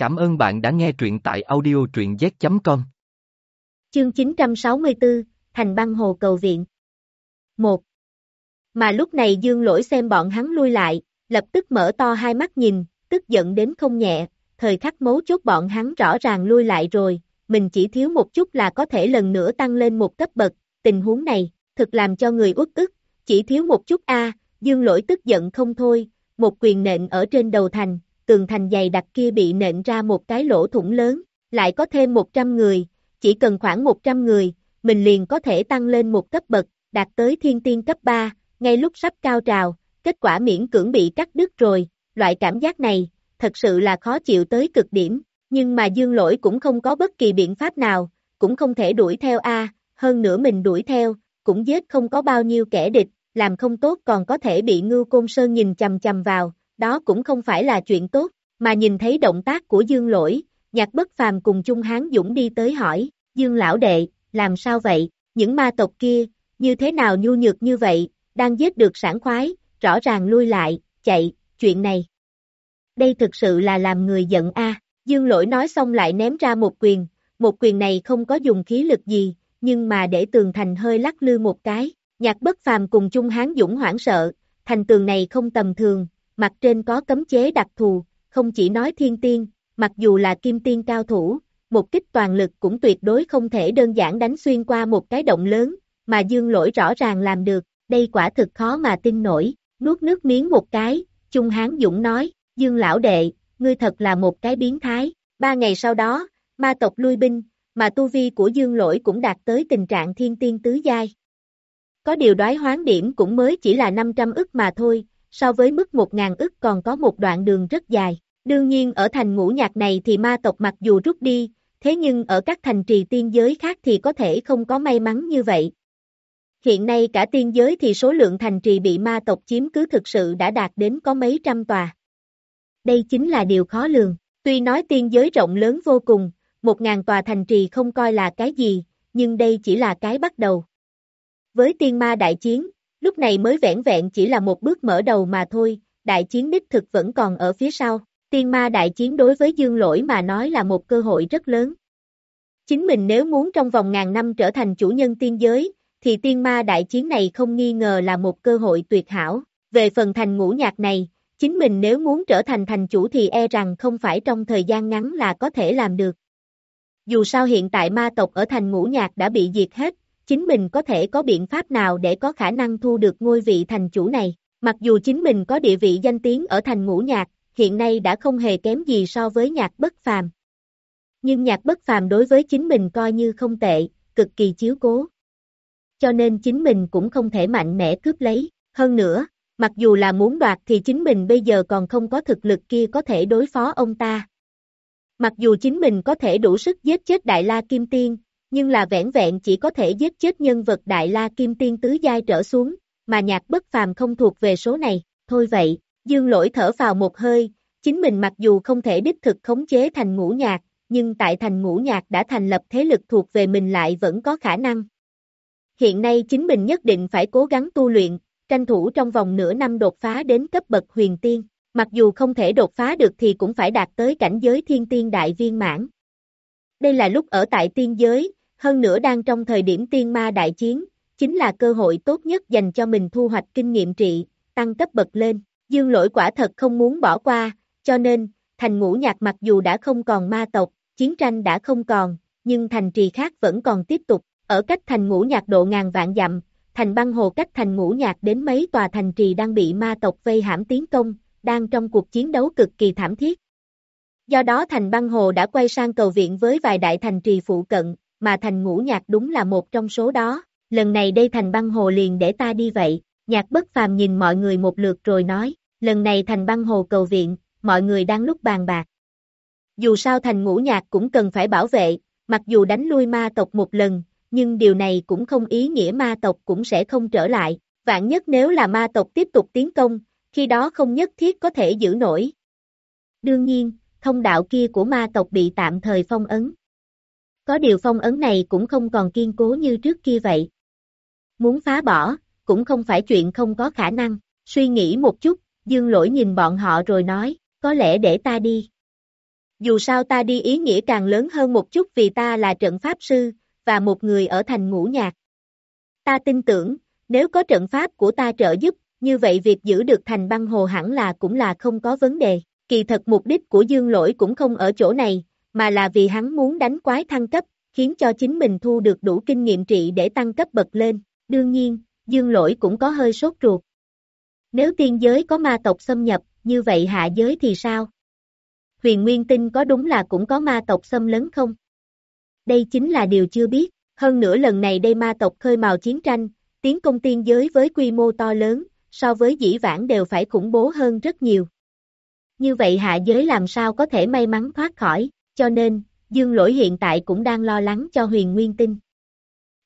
Cảm ơn bạn đã nghe truyện tại audio truyện z.com. Chương 964, Thành băng hồ cầu viện. 1. Mà lúc này dương lỗi xem bọn hắn lui lại, lập tức mở to hai mắt nhìn, tức giận đến không nhẹ, thời khắc mấu chốt bọn hắn rõ ràng lui lại rồi, mình chỉ thiếu một chút là có thể lần nữa tăng lên một cấp bậc, tình huống này, thực làm cho người uất ức, chỉ thiếu một chút a dương lỗi tức giận không thôi, một quyền nện ở trên đầu thành, tường thành dày đặc kia bị nện ra một cái lỗ thủng lớn, lại có thêm 100 người, chỉ cần khoảng 100 người, mình liền có thể tăng lên một cấp bậc, đạt tới thiên tiên cấp 3, ngay lúc sắp cao trào, kết quả miễn cưỡng bị cắt đứt rồi, loại cảm giác này, thật sự là khó chịu tới cực điểm, nhưng mà dương lỗi cũng không có bất kỳ biện pháp nào, cũng không thể đuổi theo A, hơn nữa mình đuổi theo, cũng giết không có bao nhiêu kẻ địch, làm không tốt còn có thể bị ngưu côn sơn nhìn chầm chầm vào, đó cũng không phải là chuyện tốt, mà nhìn thấy động tác của Dương Lỗi, nhạc bất phàm cùng Trung Hán Dũng đi tới hỏi, Dương Lão Đệ, làm sao vậy, những ma tộc kia, như thế nào nhu nhược như vậy, đang giết được sản khoái, rõ ràng lui lại, chạy, chuyện này. Đây thực sự là làm người giận a. Dương Lỗi nói xong lại ném ra một quyền, một quyền này không có dùng khí lực gì, nhưng mà để tường thành hơi lắc lư một cái, nhạc bất phàm cùng Trung Hán Dũng hoảng sợ, thành tường này không tầm thường, mặt trên có cấm chế đặc thù, không chỉ nói thiên tiên, mặc dù là kim tiên cao thủ, một kích toàn lực cũng tuyệt đối không thể đơn giản đánh xuyên qua một cái động lớn, mà dương lỗi rõ ràng làm được, đây quả thực khó mà tin nổi, nuốt nước miếng một cái, Trung Hán Dũng nói, dương lão đệ, ngươi thật là một cái biến thái, ba ngày sau đó, ma tộc lui binh, mà tu vi của dương lỗi cũng đạt tới tình trạng thiên tiên tứ giai. Có điều đoái hoán điểm cũng mới chỉ là 500 ức mà thôi, so với mức 1.000 ức còn có một đoạn đường rất dài. Đương nhiên ở thành ngũ nhạc này thì ma tộc mặc dù rút đi, thế nhưng ở các thành trì tiên giới khác thì có thể không có may mắn như vậy. Hiện nay cả tiên giới thì số lượng thành trì bị ma tộc chiếm cứ thực sự đã đạt đến có mấy trăm tòa. Đây chính là điều khó lường. Tuy nói tiên giới rộng lớn vô cùng, một ngàn tòa thành trì không coi là cái gì, nhưng đây chỉ là cái bắt đầu. Với tiên ma đại chiến, lúc này mới vẹn vẹn chỉ là một bước mở đầu mà thôi, đại chiến đích thực vẫn còn ở phía sau. Tiên ma đại chiến đối với dương lỗi mà nói là một cơ hội rất lớn. Chính mình nếu muốn trong vòng ngàn năm trở thành chủ nhân tiên giới, thì tiên ma đại chiến này không nghi ngờ là một cơ hội tuyệt hảo. Về phần thành ngũ nhạc này, chính mình nếu muốn trở thành thành chủ thì e rằng không phải trong thời gian ngắn là có thể làm được. Dù sao hiện tại ma tộc ở thành ngũ nhạc đã bị diệt hết, chính mình có thể có biện pháp nào để có khả năng thu được ngôi vị thành chủ này. Mặc dù chính mình có địa vị danh tiếng ở thành ngũ nhạc, hiện nay đã không hề kém gì so với nhạc bất phàm. Nhưng nhạc bất phàm đối với chính mình coi như không tệ, cực kỳ chiếu cố. Cho nên chính mình cũng không thể mạnh mẽ cướp lấy. Hơn nữa, mặc dù là muốn đoạt thì chính mình bây giờ còn không có thực lực kia có thể đối phó ông ta. Mặc dù chính mình có thể đủ sức giết chết Đại La Kim Tiên, nhưng là vẻn vẹn chỉ có thể giết chết nhân vật Đại La Kim Tiên tứ giai trở xuống, mà nhạc bất phàm không thuộc về số này, thôi vậy, dương lỗi thở vào một hơi, chính mình mặc dù không thể đích thực khống chế thành ngũ nhạc, nhưng tại thành ngũ nhạc đã thành lập thế lực thuộc về mình lại vẫn có khả năng. Hiện nay chính mình nhất định phải cố gắng tu luyện, tranh thủ trong vòng nửa năm đột phá đến cấp bậc huyền tiên, mặc dù không thể đột phá được thì cũng phải đạt tới cảnh giới thiên tiên đại viên mãn. Đây là lúc ở tại tiên giới, hơn nữa đang trong thời điểm tiên ma đại chiến, chính là cơ hội tốt nhất dành cho mình thu hoạch kinh nghiệm trị, tăng cấp bậc lên. Dương lỗi quả thật không muốn bỏ qua, cho nên, thành ngũ nhạc mặc dù đã không còn ma tộc, chiến tranh đã không còn, nhưng thành trì khác vẫn còn tiếp tục, ở cách thành ngũ nhạc độ ngàn vạn dặm, thành băng hồ cách thành ngũ nhạc đến mấy tòa thành trì đang bị ma tộc vây hãm tiến công, đang trong cuộc chiến đấu cực kỳ thảm thiết. Do đó thành băng hồ đã quay sang cầu viện với vài đại thành trì phụ cận, mà thành ngũ nhạc đúng là một trong số đó, lần này đây thành băng hồ liền để ta đi vậy, nhạc bất phàm nhìn mọi người một lượt rồi nói, lần này thành băng hồ cầu viện, mọi người đang lúc bàn bạc. Dù sao thành ngũ nhạc cũng cần phải bảo vệ, mặc dù đánh lui ma tộc một lần, nhưng điều này cũng không ý nghĩa ma tộc cũng sẽ không trở lại, vạn nhất nếu là ma tộc tiếp tục tiến công, khi đó không nhất thiết có thể giữ nổi. Đương nhiên, thông đạo kia của ma tộc bị tạm thời phong ấn. Có điều phong ấn này cũng không còn kiên cố như trước kia vậy. Muốn phá bỏ, cũng không phải chuyện không có khả năng, suy nghĩ một chút, dương lỗi nhìn bọn họ rồi nói, có lẽ để ta đi. Dù sao ta đi ý nghĩa càng lớn hơn một chút vì ta là trận pháp sư, và một người ở thành ngũ nhạc. Ta tin tưởng, nếu có trận pháp của ta trợ giúp, như vậy việc giữ được thành băng hồ hẳn là cũng là không có vấn đề. Kỳ thật mục đích của dương lỗi cũng không ở chỗ này, mà là vì hắn muốn đánh quái thăng cấp, khiến cho chính mình thu được đủ kinh nghiệm trị để tăng cấp bậc lên. Đương nhiên, dương lỗi cũng có hơi sốt ruột. Nếu tiên giới có ma tộc xâm nhập, như vậy hạ giới thì sao? Huyền Nguyên Tinh có đúng là cũng có ma tộc xâm lấn không? Đây chính là điều chưa biết, hơn nữa lần này đây ma tộc khơi mào chiến tranh, tiến công tiên giới với quy mô to lớn, so với dĩ vãng đều phải khủng bố hơn rất nhiều. Như vậy hạ giới làm sao có thể may mắn thoát khỏi, cho nên, Dương Lỗi hiện tại cũng đang lo lắng cho huyền nguyên tinh.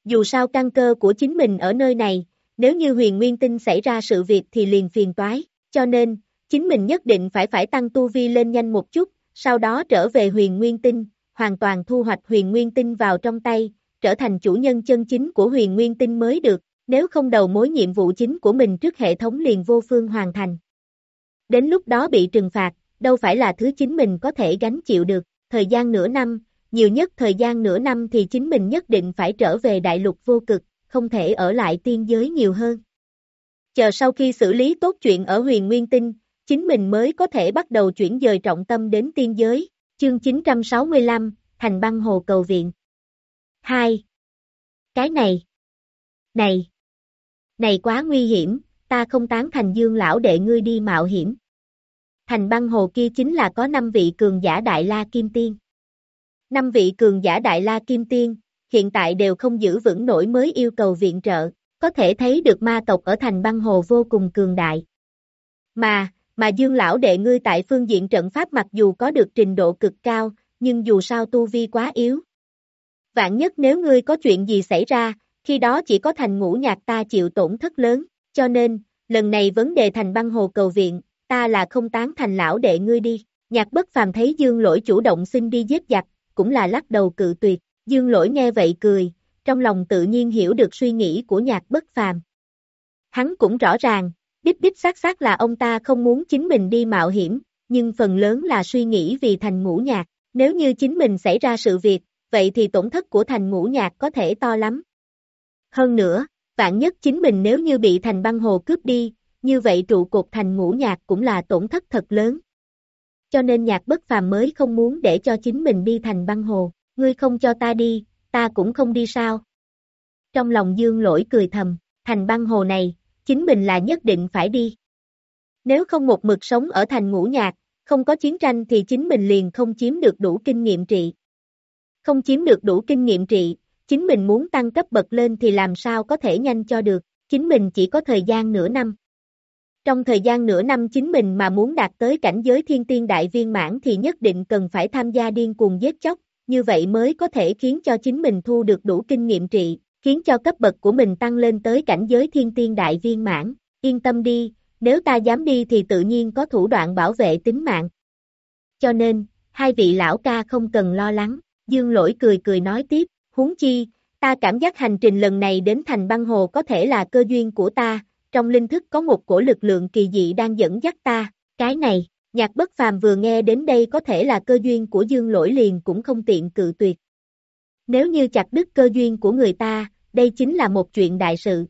Dù sao căn cơ của chính mình ở nơi này, nếu như huyền nguyên tinh xảy ra sự việc thì liền phiền toái, cho nên, chính mình nhất định phải phải tăng tu vi lên nhanh một chút, sau đó trở về huyền nguyên tinh, hoàn toàn thu hoạch huyền nguyên tinh vào trong tay, trở thành chủ nhân chân chính của huyền nguyên tinh mới được, nếu không đầu mối nhiệm vụ chính của mình trước hệ thống liền vô phương hoàn thành. Đến lúc đó bị trừng phạt, đâu phải là thứ chính mình có thể gánh chịu được, thời gian nửa năm, nhiều nhất thời gian nửa năm thì chính mình nhất định phải trở về đại lục vô cực, không thể ở lại tiên giới nhiều hơn. Chờ sau khi xử lý tốt chuyện ở huyền nguyên tinh, chính mình mới có thể bắt đầu chuyển dời trọng tâm đến tiên giới. Chương 965, Thành băng hồ cầu viện. 2. Cái này. Này. Này quá nguy hiểm, ta không tán thành dương lão đệ ngươi đi mạo hiểm. Thành băng hồ kia chính là có 5 vị cường giả Đại La Kim Tiên. 5 vị cường giả Đại La Kim Tiên, hiện tại đều không giữ vững nổi mới yêu cầu viện trợ, có thể thấy được ma tộc ở thành băng hồ vô cùng cường đại. Mà, mà dương lão đệ ngươi tại phương diện trận pháp mặc dù có được trình độ cực cao, nhưng dù sao tu vi quá yếu. Vạn nhất nếu ngươi có chuyện gì xảy ra, khi đó chỉ có thành ngũ nhạc ta chịu tổn thất lớn, cho nên, lần này vấn đề thành băng hồ cầu viện, ta là không tán thành lão đệ ngươi đi. Nhạc bất phàm thấy dương lỗi chủ động xin đi giết giặc, cũng là lắc đầu cự tuyệt. Dương lỗi nghe vậy cười, trong lòng tự nhiên hiểu được suy nghĩ của nhạc bất phàm. Hắn cũng rõ ràng, đích đích xác xác là ông ta không muốn chính mình đi mạo hiểm, nhưng phần lớn là suy nghĩ vì thành ngũ nhạc. Nếu như chính mình xảy ra sự việc, vậy thì tổn thất của thành ngũ nhạc có thể to lắm. Hơn nữa, vạn nhất chính mình nếu như bị thành băng hồ cướp đi, như vậy trụ cột thành ngũ nhạc cũng là tổn thất thật lớn. Cho nên nhạc bất phàm mới không muốn để cho chính mình đi thành băng hồ, ngươi không cho ta đi, ta cũng không đi sao. Trong lòng dương lỗi cười thầm, thành băng hồ này, chính mình là nhất định phải đi. Nếu không một mực sống ở thành ngũ nhạc, không có chiến tranh thì chính mình liền không chiếm được đủ kinh nghiệm trị. Không chiếm được đủ kinh nghiệm trị, chính mình muốn tăng cấp bậc lên thì làm sao có thể nhanh cho được, chính mình chỉ có thời gian nửa năm. Trong thời gian nửa năm chính mình mà muốn đạt tới cảnh giới thiên tiên đại viên mãn thì nhất định cần phải tham gia điên cuồng giết chóc, như vậy mới có thể khiến cho chính mình thu được đủ kinh nghiệm trị, khiến cho cấp bậc của mình tăng lên tới cảnh giới thiên tiên đại viên mãn. Yên tâm đi, nếu ta dám đi thì tự nhiên có thủ đoạn bảo vệ tính mạng. Cho nên, hai vị lão ca không cần lo lắng, dương lỗi cười cười nói tiếp, huống chi, ta cảm giác hành trình lần này đến thành băng hồ có thể là cơ duyên của ta, trong linh thức có một cổ lực lượng kỳ dị đang dẫn dắt ta, cái này, nhạc bất phàm vừa nghe đến đây có thể là cơ duyên của dương lỗi liền cũng không tiện cự tuyệt. Nếu như chặt đứt cơ duyên của người ta, đây chính là một chuyện đại sự.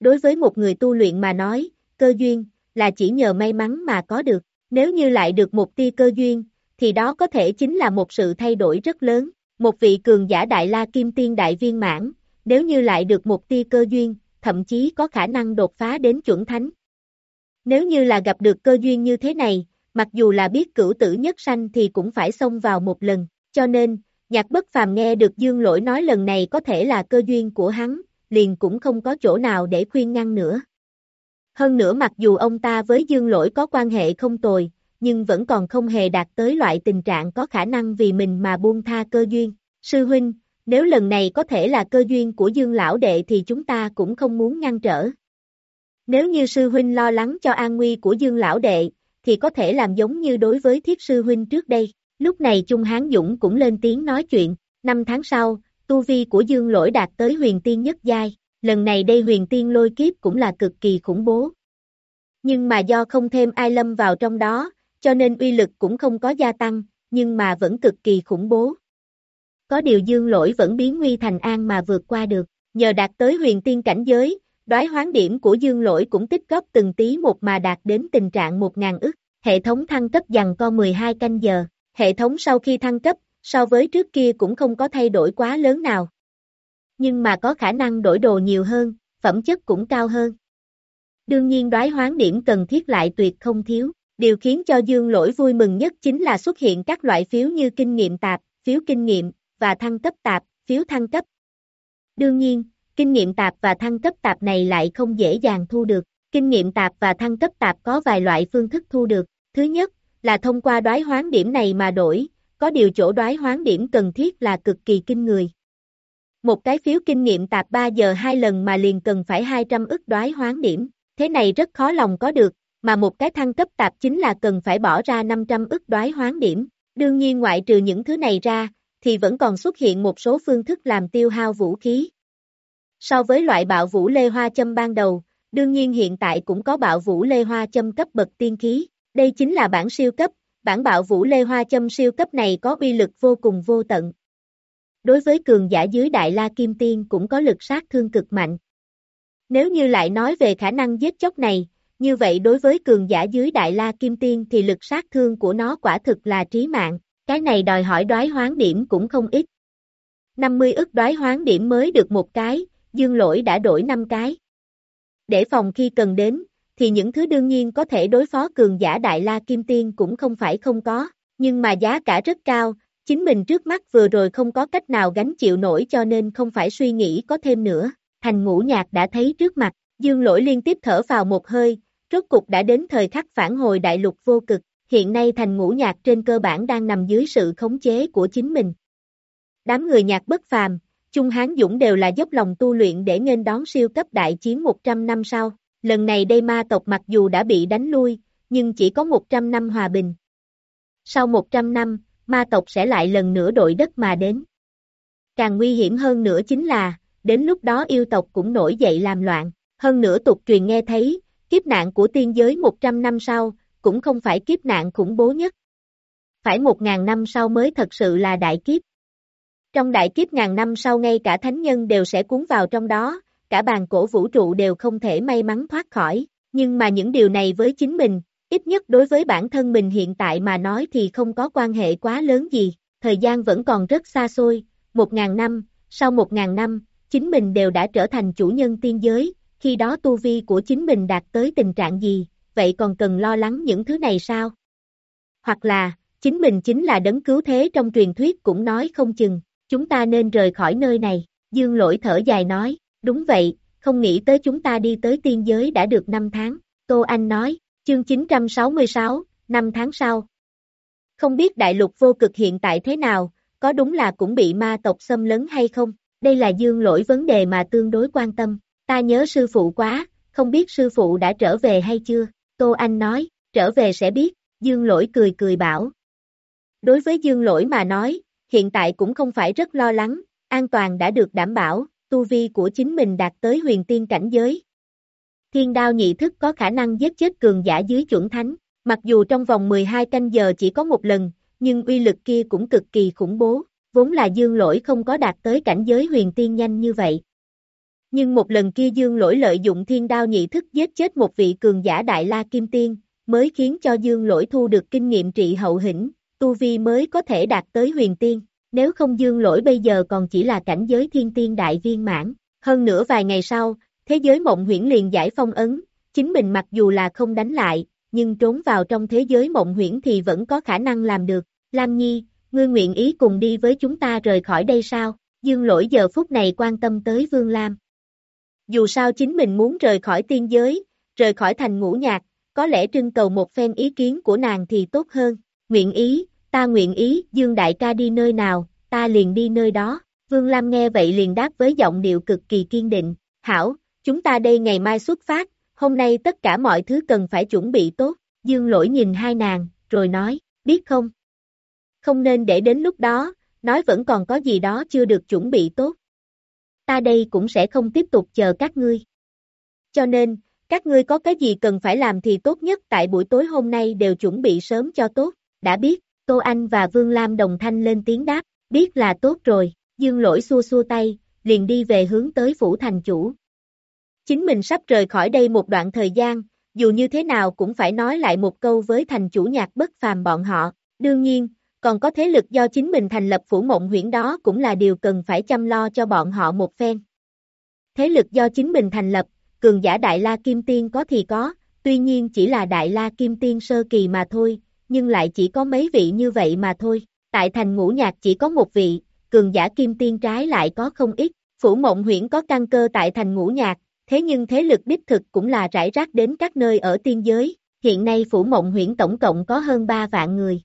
Đối với một người tu luyện mà nói, cơ duyên, là chỉ nhờ may mắn mà có được, nếu như lại được một tia cơ duyên, thì đó có thể chính là một sự thay đổi rất lớn. Một vị cường giả đại la kim tiên đại viên mãn, nếu như lại được một tia cơ duyên, thậm chí có khả năng đột phá đến chuẩn thánh. Nếu như là gặp được cơ duyên như thế này, mặc dù là biết cửu tử nhất sanh thì cũng phải xông vào một lần, cho nên, nhạc bất phàm nghe được dương lỗi nói lần này có thể là cơ duyên của hắn, liền cũng không có chỗ nào để khuyên ngăn nữa. Hơn nữa mặc dù ông ta với dương lỗi có quan hệ không tồi, nhưng vẫn còn không hề đạt tới loại tình trạng có khả năng vì mình mà buông tha cơ duyên. Sư huynh, nếu lần này có thể là cơ duyên của Dương lão đệ thì chúng ta cũng không muốn ngăn trở. Nếu như sư huynh lo lắng cho an nguy của Dương lão đệ, thì có thể làm giống như đối với thiết sư huynh trước đây. Lúc này Trung Hán Dũng cũng lên tiếng nói chuyện, năm tháng sau, tu vi của Dương lỗi đạt tới huyền tiên nhất giai, lần này đây huyền tiên lôi kiếp cũng là cực kỳ khủng bố. Nhưng mà do không thêm ai lâm vào trong đó, cho nên uy lực cũng không có gia tăng, nhưng mà vẫn cực kỳ khủng bố. Có điều dương lỗi vẫn biến nguy thành an mà vượt qua được, nhờ đạt tới huyền tiên cảnh giới, đoái hoán điểm của dương lỗi cũng tích góp từng tí một mà đạt đến tình trạng 1.000 ức, hệ thống thăng cấp dần co 12 canh giờ, hệ thống sau khi thăng cấp, so với trước kia cũng không có thay đổi quá lớn nào. Nhưng mà có khả năng đổi đồ nhiều hơn, phẩm chất cũng cao hơn. Đương nhiên đoái hoán điểm cần thiết lại tuyệt không thiếu. Điều khiến cho Dương Lỗi vui mừng nhất chính là xuất hiện các loại phiếu như kinh nghiệm tạp, phiếu kinh nghiệm, và thăng cấp tạp, phiếu thăng cấp. Đương nhiên, kinh nghiệm tạp và thăng cấp tạp này lại không dễ dàng thu được. Kinh nghiệm tạp và thăng cấp tạp có vài loại phương thức thu được. Thứ nhất, là thông qua đoái hoán điểm này mà đổi, có điều chỗ đoái hoán điểm cần thiết là cực kỳ kinh người. Một cái phiếu kinh nghiệm tạp 3 giờ hai lần mà liền cần phải 200 ức đoái hoán điểm, thế này rất khó lòng có được, mà một cái thăng cấp tạp chính là cần phải bỏ ra 500 ức đoái hoán điểm. Đương nhiên ngoại trừ những thứ này ra, thì vẫn còn xuất hiện một số phương thức làm tiêu hao vũ khí. So với loại bạo vũ lê hoa châm ban đầu, đương nhiên hiện tại cũng có bạo vũ lê hoa châm cấp bậc tiên khí, đây chính là bản siêu cấp, bản bạo vũ lê hoa châm siêu cấp này có uy lực vô cùng vô tận. Đối với cường giả dưới đại la kim tiên cũng có lực sát thương cực mạnh. Nếu như lại nói về khả năng giết chóc này, như vậy đối với cường giả dưới đại la kim tiên thì lực sát thương của nó quả thực là trí mạng, cái này đòi hỏi đoái hoán điểm cũng không ít. 50 ức đoái hoán điểm mới được một cái, dương lỗi đã đổi 5 cái. Để phòng khi cần đến, thì những thứ đương nhiên có thể đối phó cường giả đại la kim tiên cũng không phải không có, nhưng mà giá cả rất cao, chính mình trước mắt vừa rồi không có cách nào gánh chịu nổi cho nên không phải suy nghĩ có thêm nữa, thành ngũ nhạc đã thấy trước mặt, dương lỗi liên tiếp thở vào một hơi, rốt cục đã đến thời khắc phản hồi đại lục vô cực, hiện nay thành ngũ nhạc trên cơ bản đang nằm dưới sự khống chế của chính mình. Đám người nhạc bất phàm, Trung Hán Dũng đều là dốc lòng tu luyện để nên đón siêu cấp đại chiến 100 năm sau, lần này đây ma tộc mặc dù đã bị đánh lui, nhưng chỉ có 100 năm hòa bình. Sau 100 năm, ma tộc sẽ lại lần nữa đội đất mà đến. Càng nguy hiểm hơn nữa chính là, đến lúc đó yêu tộc cũng nổi dậy làm loạn, hơn nữa tục truyền nghe thấy, kiếp nạn của tiên giới 100 năm sau, cũng không phải kiếp nạn khủng bố nhất. Phải một ngàn năm sau mới thật sự là đại kiếp. Trong đại kiếp ngàn năm sau ngay cả thánh nhân đều sẽ cuốn vào trong đó, cả bàn cổ vũ trụ đều không thể may mắn thoát khỏi, nhưng mà những điều này với chính mình, ít nhất đối với bản thân mình hiện tại mà nói thì không có quan hệ quá lớn gì, thời gian vẫn còn rất xa xôi, một ngàn năm, sau một ngàn năm, chính mình đều đã trở thành chủ nhân tiên giới, khi đó tu vi của chính mình đạt tới tình trạng gì, vậy còn cần lo lắng những thứ này sao? Hoặc là, chính mình chính là đấng cứu thế trong truyền thuyết cũng nói không chừng, chúng ta nên rời khỏi nơi này, dương lỗi thở dài nói, đúng vậy, không nghĩ tới chúng ta đi tới tiên giới đã được 5 tháng, Tô Anh nói, chương 966, 5 tháng sau. Không biết đại lục vô cực hiện tại thế nào, có đúng là cũng bị ma tộc xâm lấn hay không, đây là dương lỗi vấn đề mà tương đối quan tâm, ta nhớ sư phụ quá, không biết sư phụ đã trở về hay chưa, Tô Anh nói, trở về sẽ biết, dương lỗi cười cười bảo. Đối với dương lỗi mà nói, hiện tại cũng không phải rất lo lắng, an toàn đã được đảm bảo, tu vi của chính mình đạt tới huyền tiên cảnh giới. Thiên đao nhị thức có khả năng giết chết cường giả dưới chuẩn thánh, mặc dù trong vòng 12 canh giờ chỉ có một lần, nhưng uy lực kia cũng cực kỳ khủng bố, vốn là dương lỗi không có đạt tới cảnh giới huyền tiên nhanh như vậy. Nhưng một lần kia dương lỗi lợi dụng thiên đao nhị thức giết chết một vị cường giả đại la kim tiên, mới khiến cho dương lỗi thu được kinh nghiệm trị hậu hĩnh, tu vi mới có thể đạt tới huyền tiên, nếu không dương lỗi bây giờ còn chỉ là cảnh giới thiên tiên đại viên mãn. Hơn nữa vài ngày sau, thế giới mộng huyễn liền giải phong ấn, chính mình mặc dù là không đánh lại, nhưng trốn vào trong thế giới mộng huyễn thì vẫn có khả năng làm được. Lam Nhi, ngươi nguyện ý cùng đi với chúng ta rời khỏi đây sao? Dương lỗi giờ phút này quan tâm tới Vương Lam. Dù sao chính mình muốn rời khỏi tiên giới, rời khỏi thành ngũ nhạc, có lẽ trưng cầu một phen ý kiến của nàng thì tốt hơn. Nguyện ý, ta nguyện ý, Dương Đại ca đi nơi nào, ta liền đi nơi đó. Vương Lam nghe vậy liền đáp với giọng điệu cực kỳ kiên định. Hảo, chúng ta đây ngày mai xuất phát, hôm nay tất cả mọi thứ cần phải chuẩn bị tốt. Dương lỗi nhìn hai nàng, rồi nói, biết không? Không nên để đến lúc đó, nói vẫn còn có gì đó chưa được chuẩn bị tốt. Ta đây cũng sẽ không tiếp tục chờ các ngươi. Cho nên, các ngươi có cái gì cần phải làm thì tốt nhất tại buổi tối hôm nay đều chuẩn bị sớm cho tốt, đã biết, Tô Anh và Vương Lam đồng thanh lên tiếng đáp, biết là tốt rồi, dương lỗi xua xua tay, liền đi về hướng tới phủ thành chủ. Chính mình sắp rời khỏi đây một đoạn thời gian, dù như thế nào cũng phải nói lại một câu với thành chủ nhạc bất phàm bọn họ, đương nhiên, còn có thế lực do chính mình thành lập phủ mộng huyễn đó cũng là điều cần phải chăm lo cho bọn họ một phen. Thế lực do chính mình thành lập, cường giả Đại La Kim Tiên có thì có, tuy nhiên chỉ là Đại La Kim Tiên sơ kỳ mà thôi, nhưng lại chỉ có mấy vị như vậy mà thôi. Tại thành ngũ nhạc chỉ có một vị, cường giả Kim Tiên trái lại có không ít, phủ mộng huyễn có căn cơ tại thành ngũ nhạc, thế nhưng thế lực đích thực cũng là rải rác đến các nơi ở tiên giới, hiện nay phủ mộng huyễn tổng cộng có hơn 3 vạn người.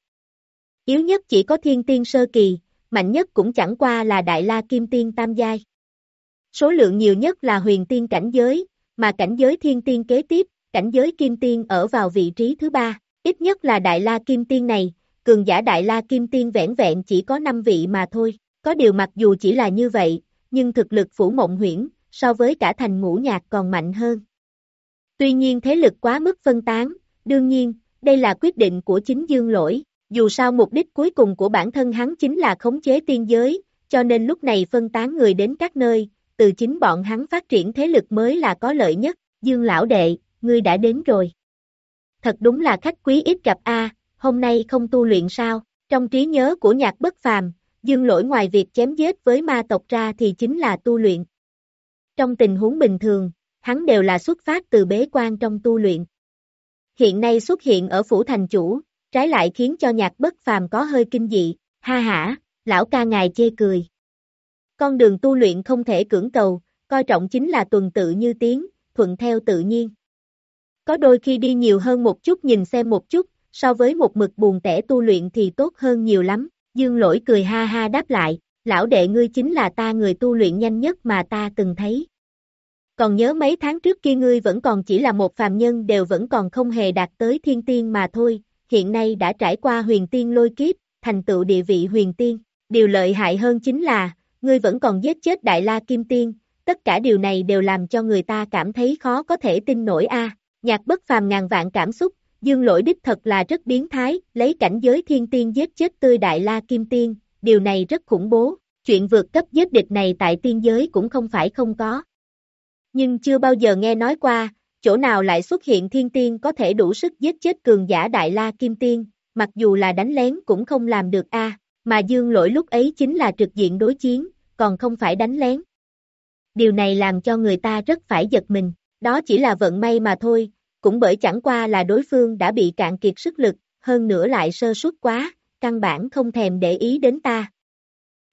Yếu nhất chỉ có thiên tiên sơ kỳ, mạnh nhất cũng chẳng qua là đại la kim tiên tam giai. Số lượng nhiều nhất là huyền tiên cảnh giới, mà cảnh giới thiên tiên kế tiếp, cảnh giới kim tiên ở vào vị trí thứ ba, ít nhất là đại la kim tiên này, cường giả đại la kim tiên vẻn vẹn chỉ có 5 vị mà thôi, có điều mặc dù chỉ là như vậy, nhưng thực lực phủ mộng huyễn, so với cả thành ngũ nhạc còn mạnh hơn. Tuy nhiên thế lực quá mức phân tán, đương nhiên, đây là quyết định của chính dương lỗi, dù sao mục đích cuối cùng của bản thân hắn chính là khống chế tiên giới, cho nên lúc này phân tán người đến các nơi, từ chính bọn hắn phát triển thế lực mới là có lợi nhất, dương lão đệ, ngươi đã đến rồi. Thật đúng là khách quý ít gặp a hôm nay không tu luyện sao, trong trí nhớ của nhạc bất phàm, dương lỗi ngoài việc chém giết với ma tộc ra thì chính là tu luyện. Trong tình huống bình thường, hắn đều là xuất phát từ bế quan trong tu luyện. Hiện nay xuất hiện ở phủ thành chủ, trái lại khiến cho nhạc bất phàm có hơi kinh dị, ha hả, lão ca ngài chê cười. Con đường tu luyện không thể cưỡng cầu, coi trọng chính là tuần tự như tiếng, thuận theo tự nhiên. Có đôi khi đi nhiều hơn một chút nhìn xem một chút, so với một mực buồn tẻ tu luyện thì tốt hơn nhiều lắm, dương lỗi cười ha ha đáp lại, lão đệ ngươi chính là ta người tu luyện nhanh nhất mà ta từng thấy. Còn nhớ mấy tháng trước kia ngươi vẫn còn chỉ là một phàm nhân đều vẫn còn không hề đạt tới thiên tiên mà thôi, hiện nay đã trải qua huyền tiên lôi kiếp, thành tựu địa vị huyền tiên. Điều lợi hại hơn chính là, ngươi vẫn còn giết chết Đại La Kim Tiên, tất cả điều này đều làm cho người ta cảm thấy khó có thể tin nổi a. Nhạc bất phàm ngàn vạn cảm xúc, dương lỗi đích thật là rất biến thái, lấy cảnh giới thiên tiên giết chết tươi Đại La Kim Tiên, điều này rất khủng bố, chuyện vượt cấp giết địch này tại tiên giới cũng không phải không có. Nhưng chưa bao giờ nghe nói qua, chỗ nào lại xuất hiện thiên tiên có thể đủ sức giết chết cường giả Đại La Kim Tiên, mặc dù là đánh lén cũng không làm được a mà dương lỗi lúc ấy chính là trực diện đối chiến, còn không phải đánh lén. Điều này làm cho người ta rất phải giật mình, đó chỉ là vận may mà thôi, cũng bởi chẳng qua là đối phương đã bị cạn kiệt sức lực, hơn nữa lại sơ suất quá, căn bản không thèm để ý đến ta.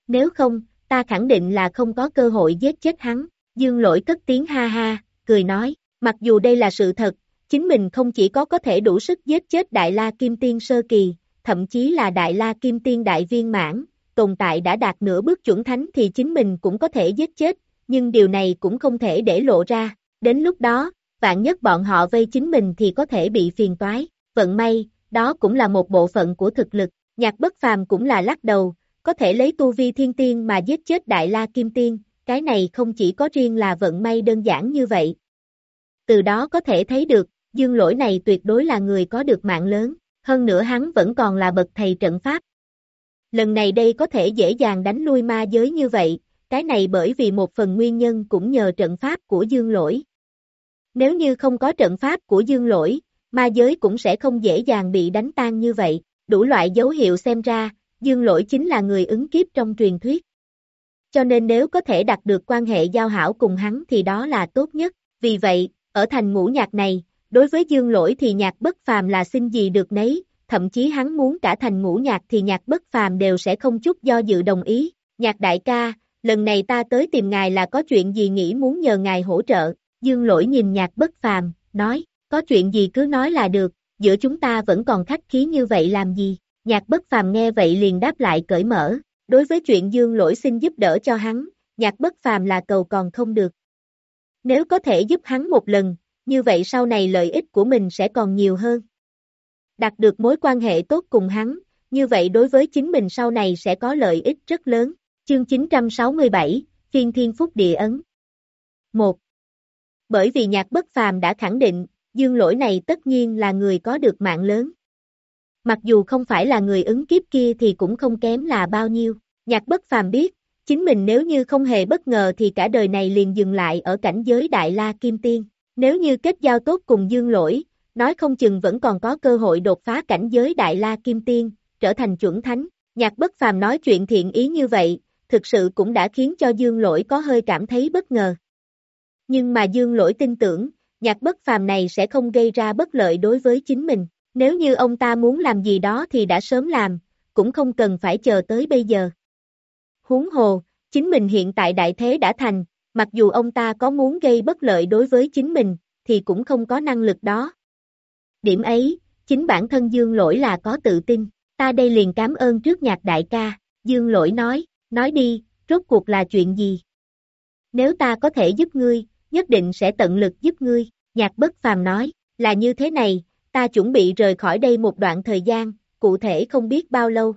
Nếu không, ta khẳng định là không có cơ hội giết chết hắn, dương lỗi cất tiếng ha ha, cười nói, mặc dù đây là sự thật, chính mình không chỉ có có thể đủ sức giết chết Đại La Kim Tiên Sơ Kỳ, thậm chí là Đại La Kim Tiên Đại Viên Mãn, tồn tại đã đạt nửa bước chuẩn thánh thì chính mình cũng có thể giết chết, nhưng điều này cũng không thể để lộ ra, đến lúc đó, vạn nhất bọn họ vây chính mình thì có thể bị phiền toái, vận may, đó cũng là một bộ phận của thực lực, nhạc bất phàm cũng là lắc đầu, có thể lấy tu vi thiên tiên mà giết chết Đại La Kim Tiên, cái này không chỉ có riêng là vận may đơn giản như vậy. Từ đó có thể thấy được, dương lỗi này tuyệt đối là người có được mạng lớn, hơn nữa hắn vẫn còn là bậc thầy trận pháp. Lần này đây có thể dễ dàng đánh lui ma giới như vậy, cái này bởi vì một phần nguyên nhân cũng nhờ trận pháp của dương lỗi. Nếu như không có trận pháp của dương lỗi, ma giới cũng sẽ không dễ dàng bị đánh tan như vậy, đủ loại dấu hiệu xem ra, dương lỗi chính là người ứng kiếp trong truyền thuyết. Cho nên nếu có thể đạt được quan hệ giao hảo cùng hắn thì đó là tốt nhất, vì vậy, ở thành ngũ nhạc này, đối với dương lỗi thì nhạc bất phàm là xin gì được nấy, thậm chí hắn muốn cả thành ngũ nhạc thì nhạc bất phàm đều sẽ không chút do dự đồng ý, nhạc đại ca, lần này ta tới tìm ngài là có chuyện gì nghĩ muốn nhờ ngài hỗ trợ, dương lỗi nhìn nhạc bất phàm, nói, có chuyện gì cứ nói là được, giữa chúng ta vẫn còn khách khí như vậy làm gì, nhạc bất phàm nghe vậy liền đáp lại cởi mở, đối với chuyện dương lỗi xin giúp đỡ cho hắn, nhạc bất phàm là cầu còn không được. Nếu có thể giúp hắn một lần, như vậy sau này lợi ích của mình sẽ còn nhiều hơn. Đạt được mối quan hệ tốt cùng hắn, như vậy đối với chính mình sau này sẽ có lợi ích rất lớn. Chương 967, Phiên Thiên Phúc Địa Ấn 1. Bởi vì nhạc bất phàm đã khẳng định, dương lỗi này tất nhiên là người có được mạng lớn. mặc dù không phải là người ứng kiếp kia thì cũng không kém là bao nhiêu. Nhạc bất phàm biết, chính mình nếu như không hề bất ngờ thì cả đời này liền dừng lại ở cảnh giới Đại La Kim Tiên. Nếu như kết giao tốt cùng Dương Lỗi, nói không chừng vẫn còn có cơ hội đột phá cảnh giới Đại La Kim Tiên, trở thành chuẩn thánh. Nhạc bất phàm nói chuyện thiện ý như vậy, thực sự cũng đã khiến cho Dương Lỗi có hơi cảm thấy bất ngờ. Nhưng mà Dương Lỗi tin tưởng, nhạc bất phàm này sẽ không gây ra bất lợi đối với chính mình. Nếu như ông ta muốn làm gì đó thì đã sớm làm, cũng không cần phải chờ tới bây giờ. Huống hồ, chính mình hiện tại đại thế đã thành, mặc dù ông ta có muốn gây bất lợi đối với chính mình, thì cũng không có năng lực đó. Điểm ấy, chính bản thân Dương Lỗi là có tự tin, ta đây liền cảm ơn trước nhạc đại ca, Dương Lỗi nói, nói đi, rốt cuộc là chuyện gì? Nếu ta có thể giúp ngươi, nhất định sẽ tận lực giúp ngươi, nhạc bất phàm nói, là như thế này, ta chuẩn bị rời khỏi đây một đoạn thời gian, cụ thể không biết bao lâu.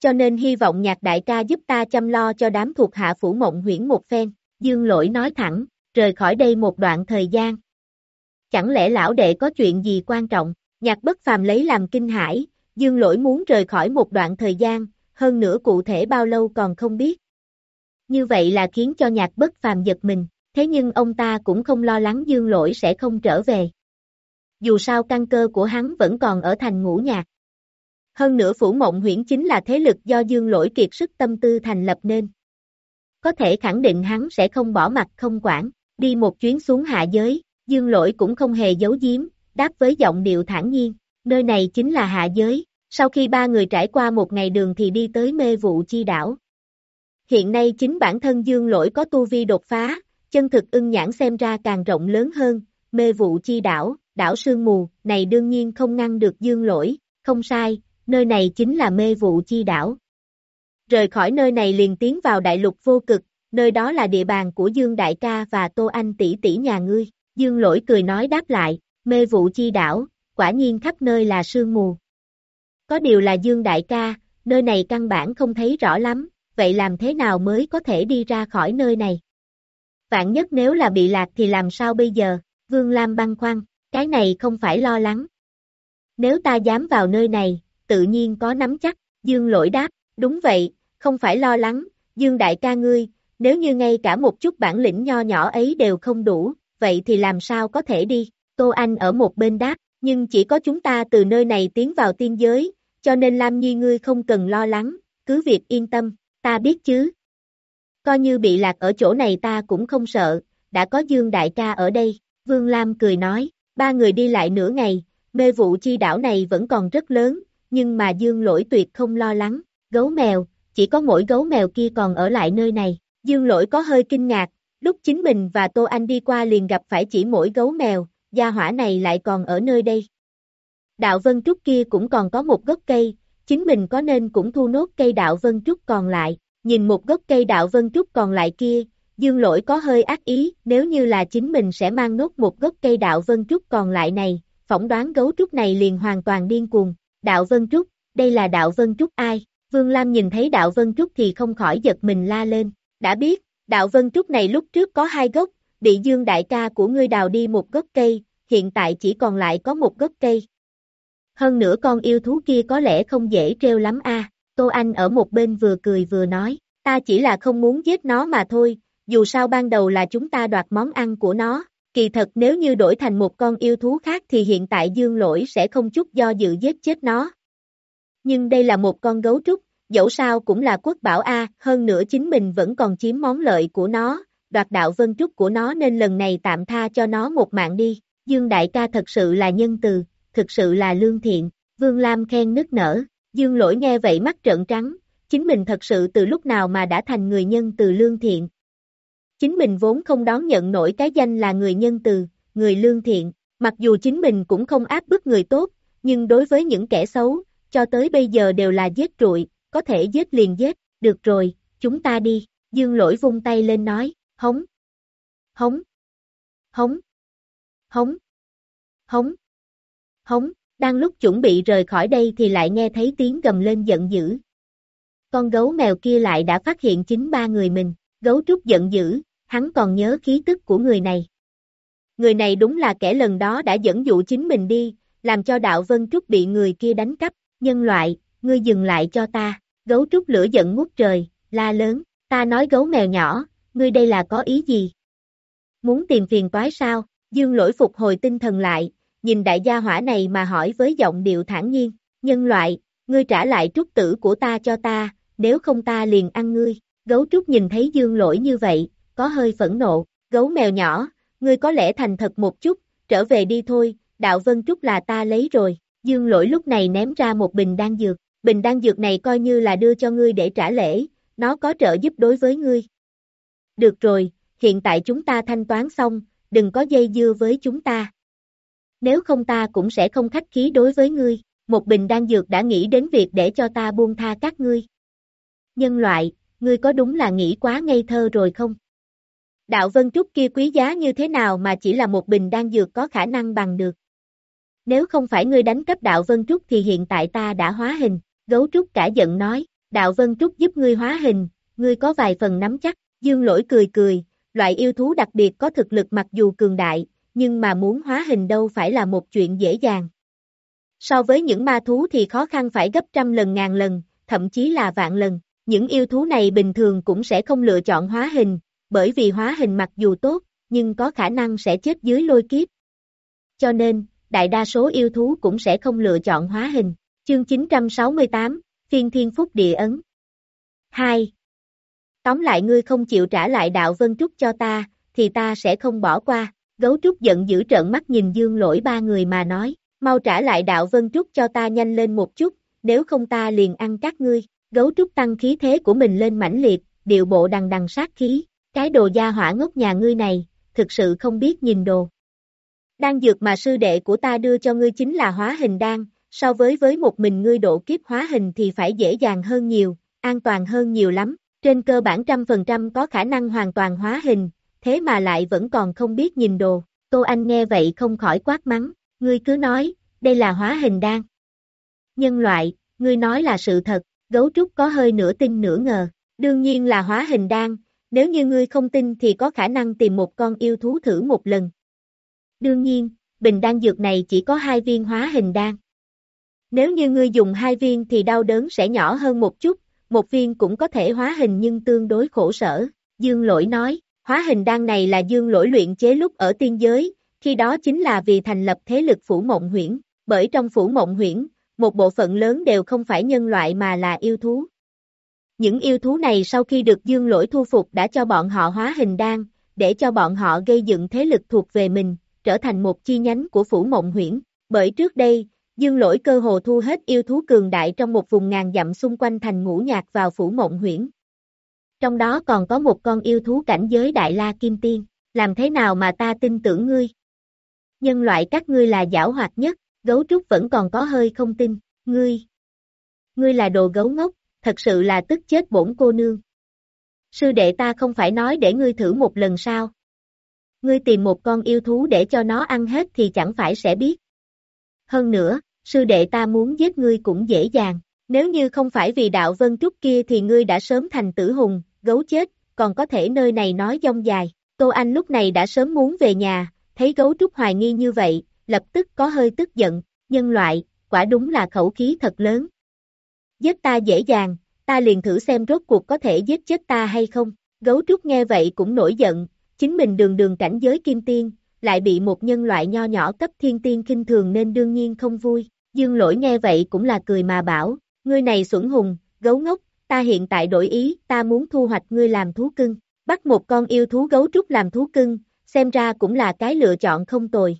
Cho nên hy vọng nhạc đại ca giúp ta chăm lo cho đám thuộc hạ phủ mộng huyễn một phen, dương lỗi nói thẳng, rời khỏi đây một đoạn thời gian. Chẳng lẽ lão đệ có chuyện gì quan trọng, nhạc bất phàm lấy làm kinh hãi. dương lỗi muốn rời khỏi một đoạn thời gian, hơn nữa cụ thể bao lâu còn không biết. Như vậy là khiến cho nhạc bất phàm giật mình, thế nhưng ông ta cũng không lo lắng dương lỗi sẽ không trở về. Dù sao căn cơ của hắn vẫn còn ở thành ngũ nhạc. Hơn nữa phủ mộng huyễn chính là thế lực do dương lỗi kiệt sức tâm tư thành lập nên. Có thể khẳng định hắn sẽ không bỏ mặt không quản, đi một chuyến xuống hạ giới, dương lỗi cũng không hề giấu giếm, đáp với giọng điệu thản nhiên, nơi này chính là hạ giới, sau khi ba người trải qua một ngày đường thì đi tới mê vụ chi đảo. Hiện nay chính bản thân dương lỗi có tu vi đột phá, chân thực ưng nhãn xem ra càng rộng lớn hơn, mê vụ chi đảo, đảo sương mù, này đương nhiên không ngăn được dương lỗi, không sai, nơi này chính là mê vụ chi đảo. Rời khỏi nơi này liền tiến vào đại lục vô cực, nơi đó là địa bàn của Dương Đại ca và Tô Anh tỷ tỷ nhà ngươi. Dương lỗi cười nói đáp lại, mê vụ chi đảo, quả nhiên khắp nơi là sương mù. Có điều là Dương Đại ca, nơi này căn bản không thấy rõ lắm, vậy làm thế nào mới có thể đi ra khỏi nơi này? Vạn nhất nếu là bị lạc thì làm sao bây giờ? Vương Lam băng khoăn, cái này không phải lo lắng. Nếu ta dám vào nơi này, tự nhiên có nắm chắc, Dương lỗi đáp, đúng vậy, không phải lo lắng, Dương đại ca ngươi, nếu như ngay cả một chút bản lĩnh nho nhỏ ấy đều không đủ, vậy thì làm sao có thể đi, Tô Anh ở một bên đáp, nhưng chỉ có chúng ta từ nơi này tiến vào tiên giới, cho nên Lam Nhi ngươi không cần lo lắng, cứ việc yên tâm, ta biết chứ. Coi như bị lạc ở chỗ này ta cũng không sợ, đã có Dương đại ca ở đây, Vương Lam cười nói, ba người đi lại nửa ngày, mê vụ chi đảo này vẫn còn rất lớn, nhưng mà Dương lỗi tuyệt không lo lắng, gấu mèo, chỉ có mỗi gấu mèo kia còn ở lại nơi này, Dương lỗi có hơi kinh ngạc, lúc chính mình và Tô Anh đi qua liền gặp phải chỉ mỗi gấu mèo, gia hỏa này lại còn ở nơi đây. Đạo Vân Trúc kia cũng còn có một gốc cây, chính mình có nên cũng thu nốt cây Đạo Vân Trúc còn lại, nhìn một gốc cây Đạo Vân Trúc còn lại kia, Dương lỗi có hơi ác ý, nếu như là chính mình sẽ mang nốt một gốc cây Đạo Vân Trúc còn lại này, phỏng đoán gấu trúc này liền hoàn toàn điên cuồng, Đạo Vân Trúc, đây là Đạo Vân Trúc ai? Vương Lam nhìn thấy Đạo Vân Trúc thì không khỏi giật mình la lên, đã biết, Đạo Vân Trúc này lúc trước có hai gốc, bị Dương đại ca của ngươi đào đi một gốc cây, hiện tại chỉ còn lại có một gốc cây. Hơn nữa con yêu thú kia có lẽ không dễ treo lắm a. Tô Anh ở một bên vừa cười vừa nói, ta chỉ là không muốn giết nó mà thôi, dù sao ban đầu là chúng ta đoạt món ăn của nó, kỳ thật nếu như đổi thành một con yêu thú khác thì hiện tại dương lỗi sẽ không chút do dự giết chết nó. Nhưng đây là một con gấu trúc, dẫu sao cũng là quốc bảo A, hơn nữa chính mình vẫn còn chiếm món lợi của nó, đoạt đạo vân trúc của nó nên lần này tạm tha cho nó một mạng đi. Dương đại ca thật sự là nhân từ, thực sự là lương thiện, Vương Lam khen nức nở, Dương lỗi nghe vậy mắt trợn trắng, chính mình thật sự từ lúc nào mà đã thành người nhân từ lương thiện. Chính mình vốn không đón nhận nổi cái danh là người nhân từ, người lương thiện, mặc dù chính mình cũng không áp bức người tốt, nhưng đối với những kẻ xấu, cho tới bây giờ đều là giết trụi, có thể giết liền giết, được rồi, chúng ta đi, dương lỗi vung tay lên nói, hống, hống, hống, hống, hống, hống, đang lúc chuẩn bị rời khỏi đây thì lại nghe thấy tiếng gầm lên giận dữ. Con gấu mèo kia lại đã phát hiện chính ba người mình, gấu trúc giận dữ, hắn còn nhớ khí tức của người này. Người này đúng là kẻ lần đó đã dẫn dụ chính mình đi, làm cho đạo vân trúc bị người kia đánh cắp, nhân loại, ngươi dừng lại cho ta, gấu trúc lửa giận ngút trời, la lớn, ta nói gấu mèo nhỏ, ngươi đây là có ý gì? Muốn tìm phiền toái sao? Dương lỗi phục hồi tinh thần lại, nhìn đại gia hỏa này mà hỏi với giọng điệu thản nhiên, nhân loại, ngươi trả lại trúc tử của ta cho ta, nếu không ta liền ăn ngươi, gấu trúc nhìn thấy dương lỗi như vậy, có hơi phẫn nộ, gấu mèo nhỏ, ngươi có lẽ thành thật một chút, trở về đi thôi, đạo vân trúc là ta lấy rồi, dương lỗi lúc này ném ra một bình đan dược, bình đan dược này coi như là đưa cho ngươi để trả lễ, nó có trợ giúp đối với ngươi. Được rồi, hiện tại chúng ta thanh toán xong, đừng có dây dưa với chúng ta. Nếu không ta cũng sẽ không khách khí đối với ngươi, một bình đan dược đã nghĩ đến việc để cho ta buông tha các ngươi. Nhân loại, ngươi có đúng là nghĩ quá ngây thơ rồi không? Đạo Vân Trúc kia quý giá như thế nào mà chỉ là một bình đan dược có khả năng bằng được. Nếu không phải ngươi đánh cấp Đạo Vân Trúc thì hiện tại ta đã hóa hình, gấu trúc cả giận nói, Đạo Vân Trúc giúp ngươi hóa hình, ngươi có vài phần nắm chắc, dương lỗi cười cười, loại yêu thú đặc biệt có thực lực mặc dù cường đại, nhưng mà muốn hóa hình đâu phải là một chuyện dễ dàng. So với những ma thú thì khó khăn phải gấp trăm lần ngàn lần, thậm chí là vạn lần. Những yêu thú này bình thường cũng sẽ không lựa chọn hóa hình, bởi vì hóa hình mặc dù tốt, nhưng có khả năng sẽ chết dưới lôi kiếp. Cho nên, đại đa số yêu thú cũng sẽ không lựa chọn hóa hình. Chương 968, Phiên Thiên Phúc Địa Ấn 2. Tóm lại ngươi không chịu trả lại đạo Vân Trúc cho ta, thì ta sẽ không bỏ qua. Gấu Trúc giận dữ trợn mắt nhìn dương lỗi ba người mà nói, mau trả lại đạo Vân Trúc cho ta nhanh lên một chút, nếu không ta liền ăn các ngươi. Gấu Trúc tăng khí thế của mình lên mãnh liệt, điệu bộ đằng đằng sát khí, cái đồ gia hỏa ngốc nhà ngươi này, thực sự không biết nhìn đồ. Đan dược mà sư đệ của ta đưa cho ngươi chính là hóa hình đan, so với với một mình ngươi độ kiếp hóa hình thì phải dễ dàng hơn nhiều, an toàn hơn nhiều lắm, trên cơ bản trăm phần trăm có khả năng hoàn toàn hóa hình, thế mà lại vẫn còn không biết nhìn đồ. Tô Anh nghe vậy không khỏi quát mắng, ngươi cứ nói, đây là hóa hình đan. Nhân loại, ngươi nói là sự thật, gấu trúc có hơi nửa tin nửa ngờ, đương nhiên là hóa hình đan, nếu như ngươi không tin thì có khả năng tìm một con yêu thú thử một lần. Đương nhiên, bình đan dược này chỉ có hai viên hóa hình đan. Nếu như ngươi dùng hai viên thì đau đớn sẽ nhỏ hơn một chút, một viên cũng có thể hóa hình nhưng tương đối khổ sở. Dương lỗi nói, hóa hình đan này là dương lỗi luyện chế lúc ở tiên giới, khi đó chính là vì thành lập thế lực phủ mộng huyễn, bởi trong phủ mộng huyễn, một bộ phận lớn đều không phải nhân loại mà là yêu thú. Những yêu thú này sau khi được dương lỗi thu phục đã cho bọn họ hóa hình đan, để cho bọn họ gây dựng thế lực thuộc về mình, trở thành một chi nhánh của phủ mộng huyễn. Bởi trước đây, dương lỗi cơ hồ thu hết yêu thú cường đại trong một vùng ngàn dặm xung quanh thành ngũ nhạc vào phủ mộng huyễn. Trong đó còn có một con yêu thú cảnh giới đại la kim tiên, làm thế nào mà ta tin tưởng ngươi? Nhân loại các ngươi là giảo hoạt nhất, gấu trúc vẫn còn có hơi không tin, ngươi. Ngươi là đồ gấu ngốc, thật sự là tức chết bổn cô nương. Sư đệ ta không phải nói để ngươi thử một lần sao? Ngươi tìm một con yêu thú để cho nó ăn hết thì chẳng phải sẽ biết. Hơn nữa, sư đệ ta muốn giết ngươi cũng dễ dàng. Nếu như không phải vì đạo vân trúc kia thì ngươi đã sớm thành tử hùng, gấu chết, còn có thể nơi này nói dông dài. Tô Anh lúc này đã sớm muốn về nhà, thấy gấu trúc hoài nghi như vậy, lập tức có hơi tức giận, nhân loại, quả đúng là khẩu khí thật lớn. Giết ta dễ dàng, ta liền thử xem rốt cuộc có thể giết chết ta hay không. Gấu trúc nghe vậy cũng nổi giận, chính mình đường đường cảnh giới kim tiên, lại bị một nhân loại nho nhỏ cấp thiên tiên kinh thường nên đương nhiên không vui. Dương lỗi nghe vậy cũng là cười mà bảo, ngươi này xuẩn hùng, gấu ngốc, ta hiện tại đổi ý, ta muốn thu hoạch ngươi làm thú cưng. Bắt một con yêu thú gấu trúc làm thú cưng, xem ra cũng là cái lựa chọn không tồi.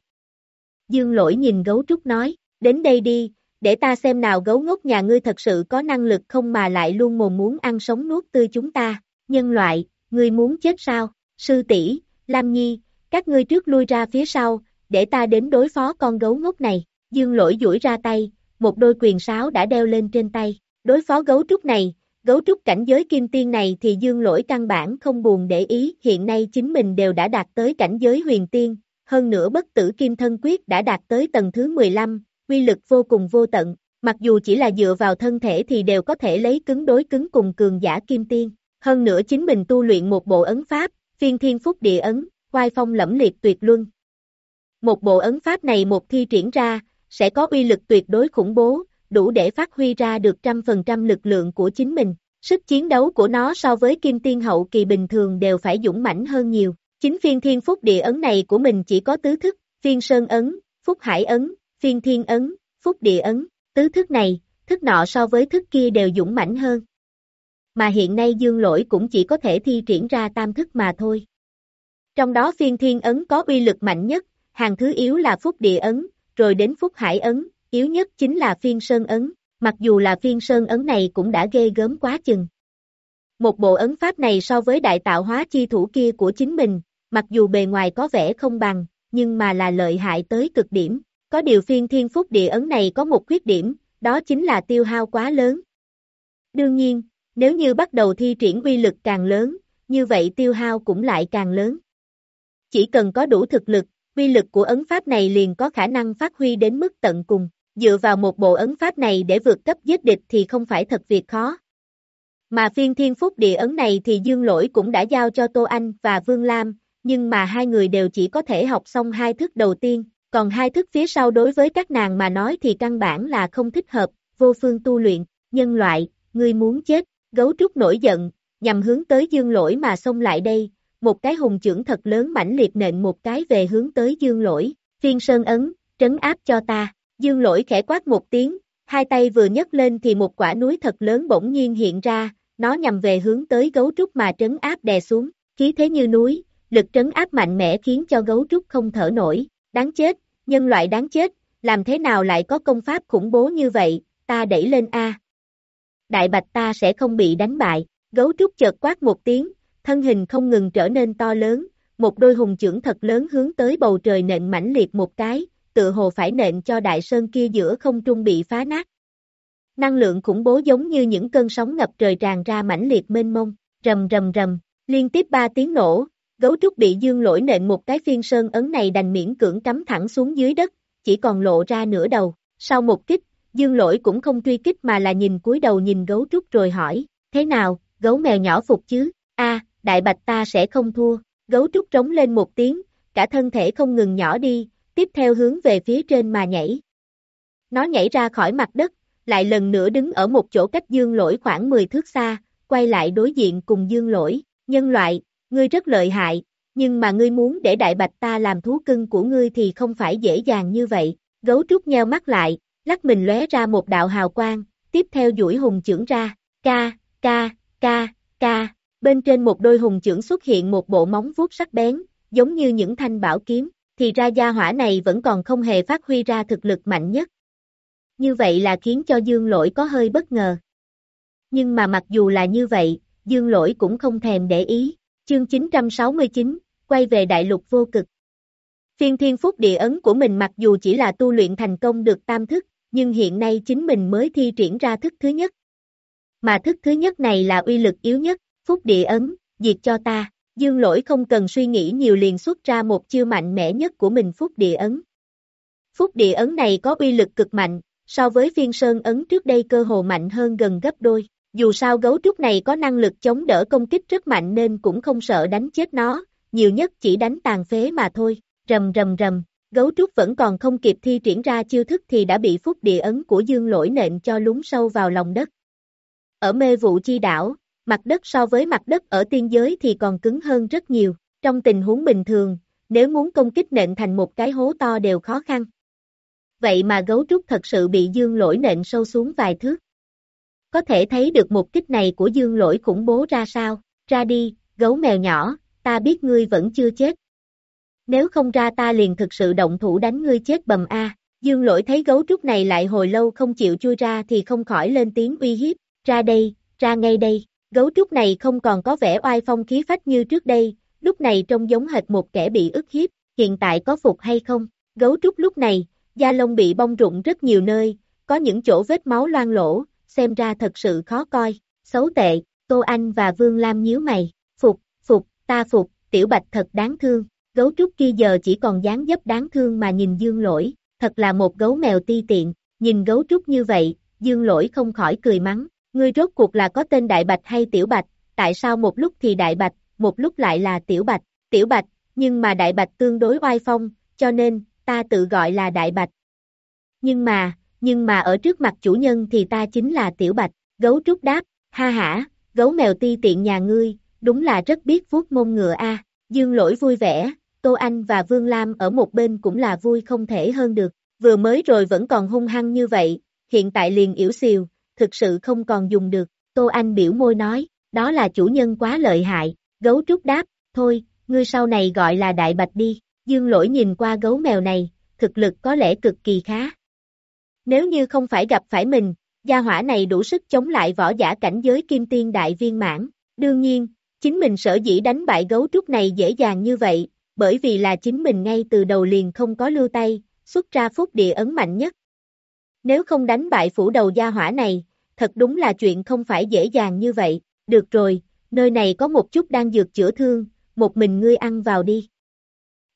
Dương lỗi nhìn gấu trúc nói, đến đây đi, để ta xem nào gấu ngốc nhà ngươi thật sự có năng lực không mà lại luôn mồm muốn ăn sống nuốt tươi chúng ta, nhân loại, ngươi muốn chết sao, sư tỷ Lam Nhi, các ngươi trước lui ra phía sau, để ta đến đối phó con gấu ngốc này, dương lỗi duỗi ra tay, một đôi quyền sáo đã đeo lên trên tay, đối phó gấu trúc này, gấu trúc cảnh giới kim tiên này thì dương lỗi căn bản không buồn để ý, hiện nay chính mình đều đã đạt tới cảnh giới huyền tiên, hơn nữa bất tử kim thân quyết đã đạt tới tầng thứ 15, quy lực vô cùng vô tận, mặc dù chỉ là dựa vào thân thể thì đều có thể lấy cứng đối cứng cùng cường giả kim tiên, hơn nữa chính mình tu luyện một bộ ấn pháp, phiên thiên phúc địa ấn, quai phong lẫm liệt tuyệt luân. Một bộ ấn pháp này một thi triển ra, sẽ có uy lực tuyệt đối khủng bố, đủ để phát huy ra được trăm phần trăm lực lượng của chính mình. Sức chiến đấu của nó so với kim tiên hậu kỳ bình thường đều phải dũng mãnh hơn nhiều. Chính phiên thiên phúc địa ấn này của mình chỉ có tứ thức, phiên sơn ấn, phúc hải ấn, phiên thiên ấn, phúc địa ấn. Tứ thức này, thức nọ so với thức kia đều dũng mãnh hơn. Mà hiện nay dương lỗi cũng chỉ có thể thi triển ra tam thức mà thôi. Trong đó phiên thiên ấn có uy lực mạnh nhất, hàng thứ yếu là phúc địa ấn, rồi đến phúc hải ấn, yếu nhất chính là phiên sơn ấn, mặc dù là phiên sơn ấn này cũng đã ghê gớm quá chừng. Một bộ ấn pháp này so với đại tạo hóa chi thủ kia của chính mình, mặc dù bề ngoài có vẻ không bằng, nhưng mà là lợi hại tới cực điểm. Có điều phiên thiên phúc địa ấn này có một khuyết điểm, đó chính là tiêu hao quá lớn. Đương nhiên, nếu như bắt đầu thi triển uy lực càng lớn, như vậy tiêu hao cũng lại càng lớn. Chỉ cần có đủ thực lực, uy lực của ấn pháp này liền có khả năng phát huy đến mức tận cùng. Dựa vào một bộ ấn pháp này để vượt cấp giết địch thì không phải thật việc khó. Mà phiên thiên phúc địa ấn này thì Dương Lỗi cũng đã giao cho Tô Anh và Vương Lam, nhưng mà hai người đều chỉ có thể học xong hai thức đầu tiên, còn hai thức phía sau đối với các nàng mà nói thì căn bản là không thích hợp, vô phương tu luyện, nhân loại, ngươi muốn chết, gấu trúc nổi giận, nhằm hướng tới dương lỗi mà xông lại đây, một cái hùng trưởng thật lớn mãnh liệt nện một cái về hướng tới dương lỗi, phiên sơn ấn, trấn áp cho ta, dương lỗi khẽ quát một tiếng, hai tay vừa nhấc lên thì một quả núi thật lớn bỗng nhiên hiện ra, nó nhằm về hướng tới gấu trúc mà trấn áp đè xuống, khí thế như núi, lực trấn áp mạnh mẽ khiến cho gấu trúc không thở nổi, đáng chết, nhân loại đáng chết, làm thế nào lại có công pháp khủng bố như vậy, ta đẩy lên A. Đại bạch ta sẽ không bị đánh bại, gấu trúc chợt quát một tiếng, thân hình không ngừng trở nên to lớn, một đôi hùng trưởng thật lớn hướng tới bầu trời nện mãnh liệt một cái, tự hồ phải nện cho đại sơn kia giữa không trung bị phá nát. Năng lượng khủng bố giống như những cơn sóng ngập trời tràn ra mãnh liệt mênh mông, rầm rầm rầm, liên tiếp ba tiếng nổ, Gấu trúc bị dương lỗi nện một cái phiên sơn ấn này đành miễn cưỡng cắm thẳng xuống dưới đất, chỉ còn lộ ra nửa đầu. Sau một kích, dương lỗi cũng không truy kích mà là nhìn cúi đầu nhìn gấu trúc rồi hỏi, thế nào, gấu mèo nhỏ phục chứ? a đại bạch ta sẽ không thua. Gấu trúc trống lên một tiếng, cả thân thể không ngừng nhỏ đi, tiếp theo hướng về phía trên mà nhảy. Nó nhảy ra khỏi mặt đất, lại lần nữa đứng ở một chỗ cách dương lỗi khoảng 10 thước xa, quay lại đối diện cùng dương lỗi, nhân loại, ngươi rất lợi hại, nhưng mà ngươi muốn để đại bạch ta làm thú cưng của ngươi thì không phải dễ dàng như vậy. Gấu trúc nheo mắt lại, lắc mình lóe ra một đạo hào quang, tiếp theo duỗi hùng trưởng ra, ca, ca, ca, ca, bên trên một đôi hùng trưởng xuất hiện một bộ móng vuốt sắc bén, giống như những thanh bảo kiếm, thì ra gia hỏa này vẫn còn không hề phát huy ra thực lực mạnh nhất. Như vậy là khiến cho dương lỗi có hơi bất ngờ. Nhưng mà mặc dù là như vậy, dương lỗi cũng không thèm để ý, Chương 969, quay về đại lục vô cực. Phiên thiên phúc địa ấn của mình mặc dù chỉ là tu luyện thành công được tam thức, nhưng hiện nay chính mình mới thi triển ra thức thứ nhất. Mà thức thứ nhất này là uy lực yếu nhất, phúc địa ấn, diệt cho ta, dương lỗi không cần suy nghĩ nhiều liền xuất ra một chiêu mạnh mẽ nhất của mình phúc địa ấn. Phúc địa ấn này có uy lực cực mạnh, so với phiên sơn ấn trước đây cơ hồ mạnh hơn gần gấp đôi. Dù sao gấu trúc này có năng lực chống đỡ công kích rất mạnh nên cũng không sợ đánh chết nó, nhiều nhất chỉ đánh tàn phế mà thôi, rầm rầm rầm, gấu trúc vẫn còn không kịp thi triển ra chiêu thức thì đã bị phúc địa ấn của dương lỗi nện cho lún sâu vào lòng đất. Ở mê vụ chi đảo, mặt đất so với mặt đất ở tiên giới thì còn cứng hơn rất nhiều, trong tình huống bình thường, nếu muốn công kích nện thành một cái hố to đều khó khăn. Vậy mà gấu trúc thật sự bị dương lỗi nện sâu xuống vài thước. Có thể thấy được một kích này của dương lỗi khủng bố ra sao, ra đi, gấu mèo nhỏ, ta biết ngươi vẫn chưa chết. Nếu không ra ta liền thực sự động thủ đánh ngươi chết bầm A, dương lỗi thấy gấu trúc này lại hồi lâu không chịu chui ra thì không khỏi lên tiếng uy hiếp, ra đây, ra ngay đây, gấu trúc này không còn có vẻ oai phong khí phách như trước đây, lúc này trông giống hệt một kẻ bị ức hiếp, hiện tại có phục hay không, gấu trúc lúc này, da lông bị bong rụng rất nhiều nơi, có những chỗ vết máu loang lỗ, xem ra thật sự khó coi, xấu tệ, Tô Anh và Vương Lam nhíu mày, phục, phục, ta phục, tiểu bạch thật đáng thương, gấu trúc kia giờ chỉ còn dáng dấp đáng thương mà nhìn dương lỗi, thật là một gấu mèo ti tiện, nhìn gấu trúc như vậy, dương lỗi không khỏi cười mắng, ngươi rốt cuộc là có tên đại bạch hay tiểu bạch, tại sao một lúc thì đại bạch, một lúc lại là tiểu bạch, tiểu bạch, nhưng mà đại bạch tương đối oai phong, cho nên, ta tự gọi là đại bạch. Nhưng mà, nhưng mà ở trước mặt chủ nhân thì ta chính là Tiểu Bạch, gấu trúc đáp, ha hả, gấu mèo ti tiện nhà ngươi, đúng là rất biết vuốt mông ngựa a. Dương lỗi vui vẻ, Tô Anh và Vương Lam ở một bên cũng là vui không thể hơn được, vừa mới rồi vẫn còn hung hăng như vậy, hiện tại liền yếu xìu, thực sự không còn dùng được, Tô Anh biểu môi nói, đó là chủ nhân quá lợi hại, gấu trúc đáp, thôi, ngươi sau này gọi là đại bạch đi, dương lỗi nhìn qua gấu mèo này, thực lực có lẽ cực kỳ khá. Nếu như không phải gặp phải mình, gia hỏa này đủ sức chống lại võ giả cảnh giới kim tiên đại viên mãn, đương nhiên, chính mình sở dĩ đánh bại gấu trúc này dễ dàng như vậy, bởi vì là chính mình ngay từ đầu liền không có lưu tay, xuất ra phúc địa ấn mạnh nhất. Nếu không đánh bại phủ đầu gia hỏa này, thật đúng là chuyện không phải dễ dàng như vậy, được rồi, nơi này có một chút đang dược chữa thương, một mình ngươi ăn vào đi.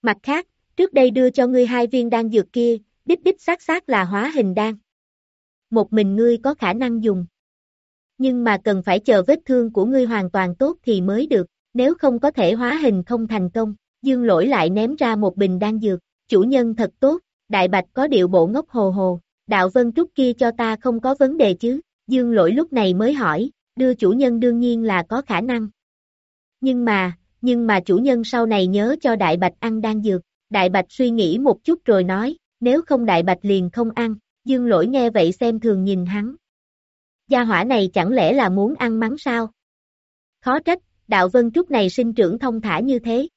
Mặt khác, trước đây đưa cho ngươi hai viên đan dược kia, đích đích xác xác là hóa hình đan. Một mình ngươi có khả năng dùng. Nhưng mà cần phải chờ vết thương của ngươi hoàn toàn tốt thì mới được, nếu không có thể hóa hình không thành công, dương lỗi lại ném ra một bình đan dược, chủ nhân thật tốt, đại bạch có điệu bộ ngốc hồ hồ, đạo vân trúc kia cho ta không có vấn đề chứ, dương lỗi lúc này mới hỏi, đưa chủ nhân đương nhiên là có khả năng. Nhưng mà, nhưng mà chủ nhân sau này nhớ cho đại bạch ăn đan dược, đại bạch suy nghĩ một chút rồi nói, nếu không đại bạch liền không ăn, dương lỗi nghe vậy xem thường nhìn hắn. Gia hỏa này chẳng lẽ là muốn ăn mắng sao? Khó trách, đạo vân trúc này sinh trưởng thông thả như thế.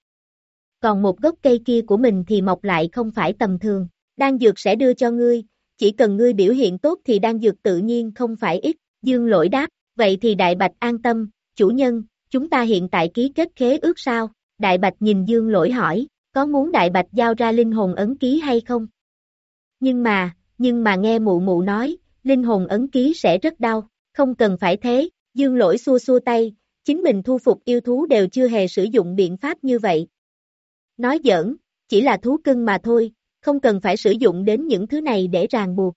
Còn một gốc cây kia của mình thì mọc lại không phải tầm thường, đan dược sẽ đưa cho ngươi, chỉ cần ngươi biểu hiện tốt thì đan dược tự nhiên không phải ít, dương lỗi đáp, vậy thì đại bạch an tâm, chủ nhân, chúng ta hiện tại ký kết khế ước sao? Đại bạch nhìn dương lỗi hỏi, có muốn đại bạch giao ra linh hồn ấn ký hay không? Nhưng mà, nhưng mà nghe mụ mụ nói, linh hồn ấn ký sẽ rất đau, không cần phải thế, dương lỗi xua xua tay, chính mình thu phục yêu thú đều chưa hề sử dụng biện pháp như vậy. Nói giỡn, chỉ là thú cưng mà thôi, không cần phải sử dụng đến những thứ này để ràng buộc.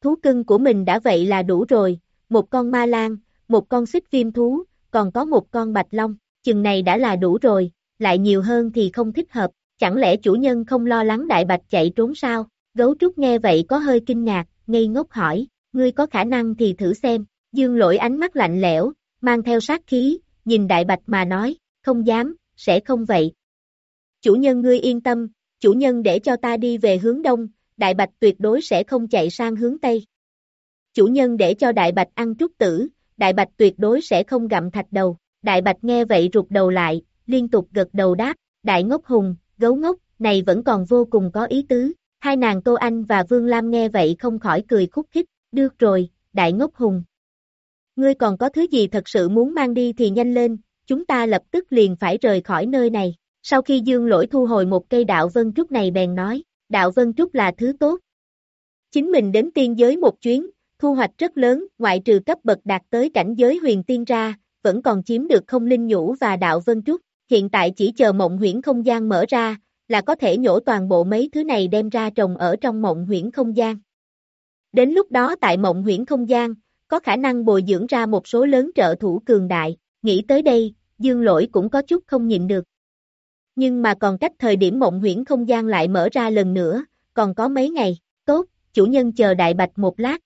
Thú cưng của mình đã vậy là đủ rồi, một con ma lan, một con xích viêm thú, còn có một con bạch long, chừng này đã là đủ rồi, lại nhiều hơn thì không thích hợp, chẳng lẽ chủ nhân không lo lắng đại bạch chạy trốn sao? Gấu trúc nghe vậy có hơi kinh ngạc, ngây ngốc hỏi, ngươi có khả năng thì thử xem, dương lỗi ánh mắt lạnh lẽo, mang theo sát khí, nhìn đại bạch mà nói, không dám, sẽ không vậy. Chủ nhân ngươi yên tâm, chủ nhân để cho ta đi về hướng đông, đại bạch tuyệt đối sẽ không chạy sang hướng tây. Chủ nhân để cho đại bạch ăn trúc tử, đại bạch tuyệt đối sẽ không gặm thạch đầu. Đại bạch nghe vậy rụt đầu lại, liên tục gật đầu đáp, đại ngốc hùng, gấu ngốc, này vẫn còn vô cùng có ý tứ. Hai nàng Tô Anh và Vương Lam nghe vậy không khỏi cười khúc khích, được rồi, đại ngốc hùng. Ngươi còn có thứ gì thật sự muốn mang đi thì nhanh lên, chúng ta lập tức liền phải rời khỏi nơi này. Sau khi Dương Lỗi thu hồi một cây đạo vân trúc này bèn nói, đạo vân trúc là thứ tốt. Chính mình đến tiên giới một chuyến, thu hoạch rất lớn, ngoại trừ cấp bậc đạt tới cảnh giới huyền tiên ra, vẫn còn chiếm được không linh nhũ và đạo vân trúc, hiện tại chỉ chờ mộng huyễn không gian mở ra, là có thể nhổ toàn bộ mấy thứ này đem ra trồng ở trong mộng huyễn không gian. Đến lúc đó tại mộng huyễn không gian, có khả năng bồi dưỡng ra một số lớn trợ thủ cường đại, nghĩ tới đây, dương lỗi cũng có chút không nhịn được. Nhưng mà còn cách thời điểm mộng huyễn không gian lại mở ra lần nữa, còn có mấy ngày, tốt, chủ nhân chờ đại bạch một lát.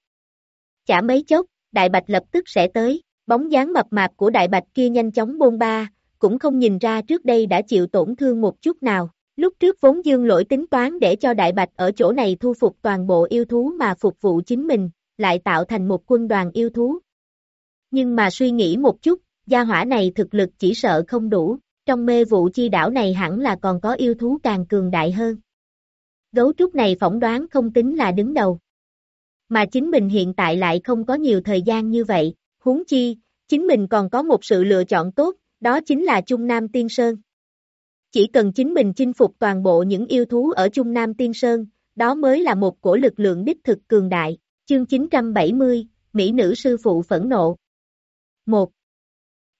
Chả mấy chốc, đại bạch lập tức sẽ tới, bóng dáng mập mạp của đại bạch kia nhanh chóng bôn ba, cũng không nhìn ra trước đây đã chịu tổn thương một chút nào. Lúc trước vốn dương lỗi tính toán để cho đại bạch ở chỗ này thu phục toàn bộ yêu thú mà phục vụ chính mình, lại tạo thành một quân đoàn yêu thú. Nhưng mà suy nghĩ một chút, gia hỏa này thực lực chỉ sợ không đủ, trong mê vụ chi đảo này hẳn là còn có yêu thú càng cường đại hơn. Gấu trúc này phỏng đoán không tính là đứng đầu. Mà chính mình hiện tại lại không có nhiều thời gian như vậy, huống chi, chính mình còn có một sự lựa chọn tốt, đó chính là Trung Nam Tiên Sơn. Chỉ cần chính mình chinh phục toàn bộ những yêu thú ở Trung Nam Tiên Sơn, đó mới là một cổ lực lượng đích thực cường đại. Chương 970, Mỹ nữ sư phụ phẫn nộ. 1.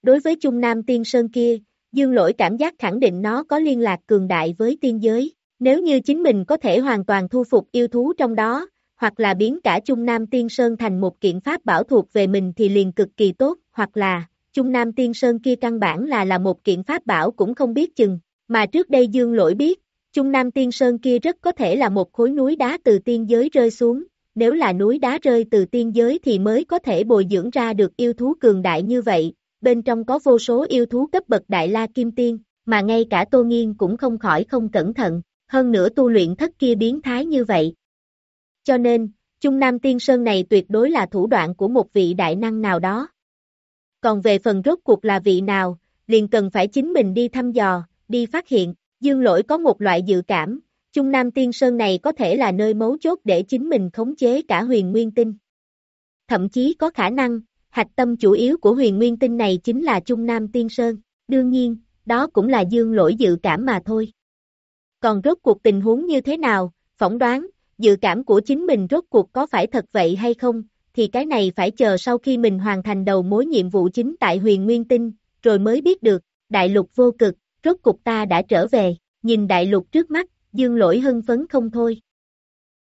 Đối với Trung Nam Tiên Sơn kia, Dương Lỗi cảm giác khẳng định nó có liên lạc cường đại với tiên giới. Nếu như chính mình có thể hoàn toàn thu phục yêu thú trong đó, hoặc là biến cả Trung Nam Tiên Sơn thành một kiện pháp bảo thuộc về mình thì liền cực kỳ tốt, hoặc là, Trung Nam Tiên Sơn kia căn bản là là một kiện pháp bảo cũng không biết chừng, mà trước đây Dương Lỗi biết, Trung Nam Tiên Sơn kia rất có thể là một khối núi đá từ tiên giới rơi xuống, nếu là núi đá rơi từ tiên giới thì mới có thể bồi dưỡng ra được yêu thú cường đại như vậy, bên trong có vô số yêu thú cấp bậc đại la kim tiên, mà ngay cả Tô Nghiên cũng không khỏi không cẩn thận, hơn nữa tu luyện thất kia biến thái như vậy. Cho nên, Trung Nam Tiên Sơn này tuyệt đối là thủ đoạn của một vị đại năng nào đó. Còn về phần rốt cuộc là vị nào, liền cần phải chính mình đi thăm dò, đi phát hiện, dương lỗi có một loại dự cảm, Trung Nam Tiên Sơn này có thể là nơi mấu chốt để chính mình khống chế cả huyền nguyên tinh. Thậm chí có khả năng, hạch tâm chủ yếu của huyền nguyên tinh này chính là Trung Nam Tiên Sơn, đương nhiên, đó cũng là dương lỗi dự cảm mà thôi. Còn rốt cuộc tình huống như thế nào, phỏng đoán, dự cảm của chính mình rốt cuộc có phải thật vậy hay không, thì cái này phải chờ sau khi mình hoàn thành đầu mối nhiệm vụ chính tại huyền Nguyên Tinh, rồi mới biết được, đại lục vô cực, rốt cục ta đã trở về, nhìn đại lục trước mắt, dương lỗi hưng phấn không thôi.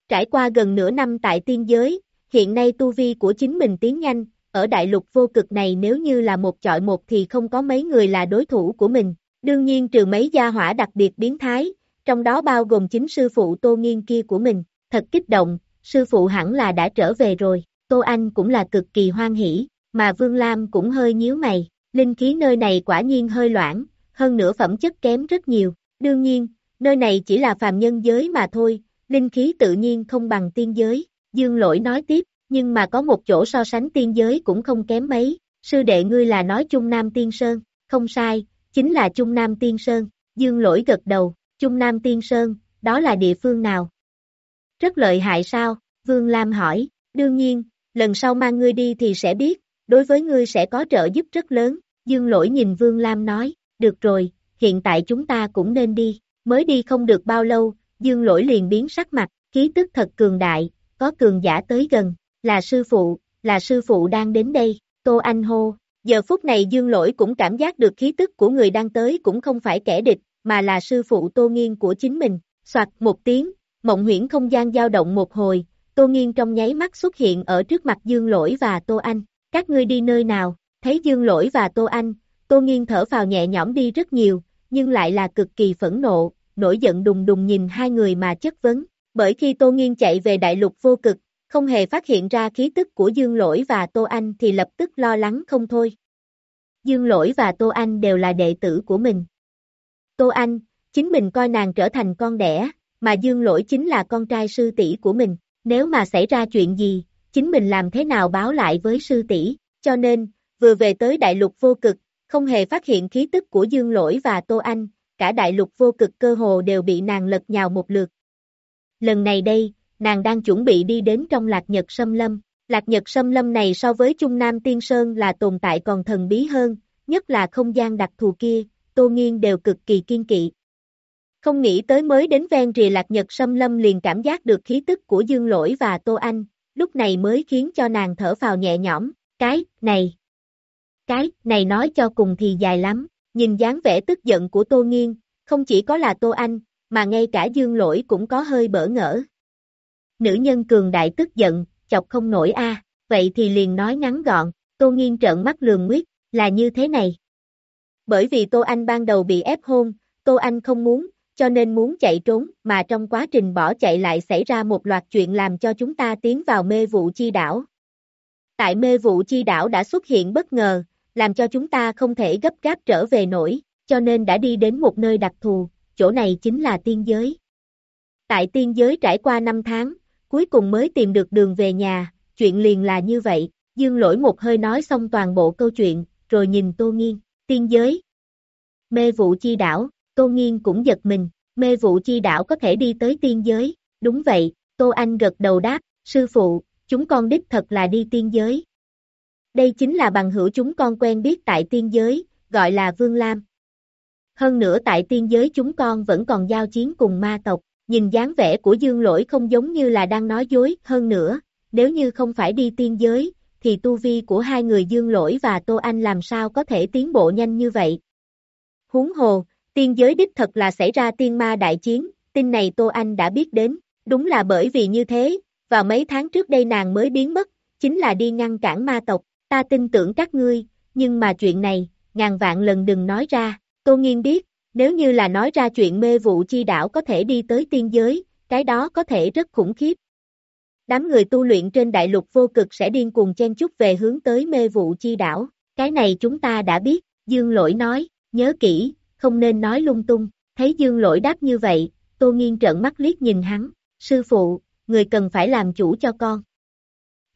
Trải qua gần nửa năm tại tiên giới, hiện nay tu vi của chính mình tiến nhanh, ở đại lục vô cực này nếu như là một chọi một thì không có mấy người là đối thủ của mình, đương nhiên trừ mấy gia hỏa đặc biệt biến thái, trong đó bao gồm chính sư phụ Tô Nghiên kia của mình, thật kích động, sư phụ hẳn là đã trở về rồi, Tô Anh cũng là cực kỳ hoan hỷ, mà Vương Lam cũng hơi nhíu mày, linh khí nơi này quả nhiên hơi loãng, hơn nữa phẩm chất kém rất nhiều, đương nhiên, nơi này chỉ là phàm nhân giới mà thôi, linh khí tự nhiên không bằng tiên giới, Dương Lỗi nói tiếp, nhưng mà có một chỗ so sánh tiên giới cũng không kém mấy, sư đệ ngươi là nói Trung Nam Tiên Sơn, không sai, chính là Trung Nam Tiên Sơn, Dương Lỗi gật đầu, Trung Nam Tiên Sơn, đó là địa phương nào? Rất lợi hại sao? Vương Lam hỏi, đương nhiên, lần sau mang ngươi đi thì sẽ biết, đối với ngươi sẽ có trợ giúp rất lớn, Dương Lỗi nhìn Vương Lam nói, được rồi, hiện tại chúng ta cũng nên đi, mới đi không được bao lâu, Dương Lỗi liền biến sắc mặt, khí tức thật cường đại, có cường giả tới gần, là sư phụ, là sư phụ đang đến đây, Tô Anh hô, giờ phút này Dương Lỗi cũng cảm giác được khí tức của người đang tới cũng không phải kẻ địch, mà là sư phụ Tô Nghiên của chính mình, soạt một tiếng, mộng huyễn không gian dao động một hồi, Tô Nghiên trong nháy mắt xuất hiện ở trước mặt Dương Lỗi và Tô Anh, các ngươi đi nơi nào, thấy Dương Lỗi và Tô Anh, Tô Nghiên thở vào nhẹ nhõm đi rất nhiều, nhưng lại là cực kỳ phẫn nộ, nổi giận đùng đùng nhìn hai người mà chất vấn, bởi khi Tô Nghiên chạy về đại lục vô cực, không hề phát hiện ra khí tức của Dương Lỗi và Tô Anh thì lập tức lo lắng không thôi. Dương Lỗi và Tô Anh đều là đệ tử của mình. Tô Anh, chính mình coi nàng trở thành con đẻ, mà Dương Lỗi chính là con trai sư tỷ của mình, nếu mà xảy ra chuyện gì, chính mình làm thế nào báo lại với sư tỷ, cho nên, vừa về tới đại lục vô cực, không hề phát hiện khí tức của Dương Lỗi và Tô Anh, cả đại lục vô cực cơ hồ đều bị nàng lật nhào một lượt. Lần này đây, nàng đang chuẩn bị đi đến trong Lạc Nhật Sâm Lâm. Lạc Nhật Sâm Lâm này so với Trung Nam Tiên Sơn là tồn tại còn thần bí hơn, nhất là không gian đặc thù kia, Tô Nghiên đều cực kỳ kiên kỵ. Không nghĩ tới mới đến ven rìa Lạc Nhật Sâm Lâm liền cảm giác được khí tức của Dương Lỗi và Tô Anh, lúc này mới khiến cho nàng thở phào nhẹ nhõm, cái, này. Cái, này nói cho cùng thì dài lắm, nhìn dáng vẻ tức giận của Tô Nghiên, không chỉ có là Tô Anh, mà ngay cả Dương Lỗi cũng có hơi bỡ ngỡ. Nữ nhân cường đại tức giận, chọc không nổi a vậy thì liền nói ngắn gọn, Tô Nghiên trợn mắt lường nguyết, là như thế này. Bởi vì Tô Anh ban đầu bị ép hôn, Tô Anh không muốn, cho nên muốn chạy trốn, mà trong quá trình bỏ chạy lại xảy ra một loạt chuyện làm cho chúng ta tiến vào mê vụ chi đảo. Tại mê vụ chi đảo đã xuất hiện bất ngờ, làm cho chúng ta không thể gấp gáp trở về nổi, cho nên đã đi đến một nơi đặc thù, chỗ này chính là tiên giới. Tại tiên giới trải qua 5 tháng, cuối cùng mới tìm được đường về nhà, chuyện liền là như vậy, dương lỗi một hơi nói xong toàn bộ câu chuyện, rồi nhìn Tô Nghiên, tiên giới. Mê vụ chi đảo, Tô Nghiên cũng giật mình, mê vụ chi đảo có thể đi tới tiên giới, đúng vậy, Tô Anh gật đầu đáp, sư phụ, chúng con đích thật là đi tiên giới. Đây chính là bằng hữu chúng con quen biết tại tiên giới, gọi là Vương Lam. Hơn nữa tại tiên giới chúng con vẫn còn giao chiến cùng ma tộc, nhìn dáng vẻ của dương lỗi không giống như là đang nói dối, hơn nữa, nếu như không phải đi tiên giới, thì tu vi của hai người dương lỗi và Tô Anh làm sao có thể tiến bộ nhanh như vậy. Húng hồ, tiên giới đích thật là xảy ra tiên ma đại chiến, tin này Tô Anh đã biết đến, đúng là bởi vì như thế, vào mấy tháng trước đây nàng mới biến mất, chính là đi ngăn cản ma tộc, ta tin tưởng các ngươi, nhưng mà chuyện này, ngàn vạn lần đừng nói ra, Tô Nghiên biết, Nếu như là nói ra chuyện mê vụ chi đảo có thể đi tới tiên giới, cái đó có thể rất khủng khiếp. Đám người tu luyện trên đại lục vô cực sẽ điên cuồng chen chúc về hướng tới mê vụ chi đảo. Cái này chúng ta đã biết, Dương Lỗi nói, nhớ kỹ, không nên nói lung tung. Thấy Dương Lỗi đáp như vậy, Tô Nghiên trợn mắt liếc nhìn hắn, sư phụ, người cần phải làm chủ cho con.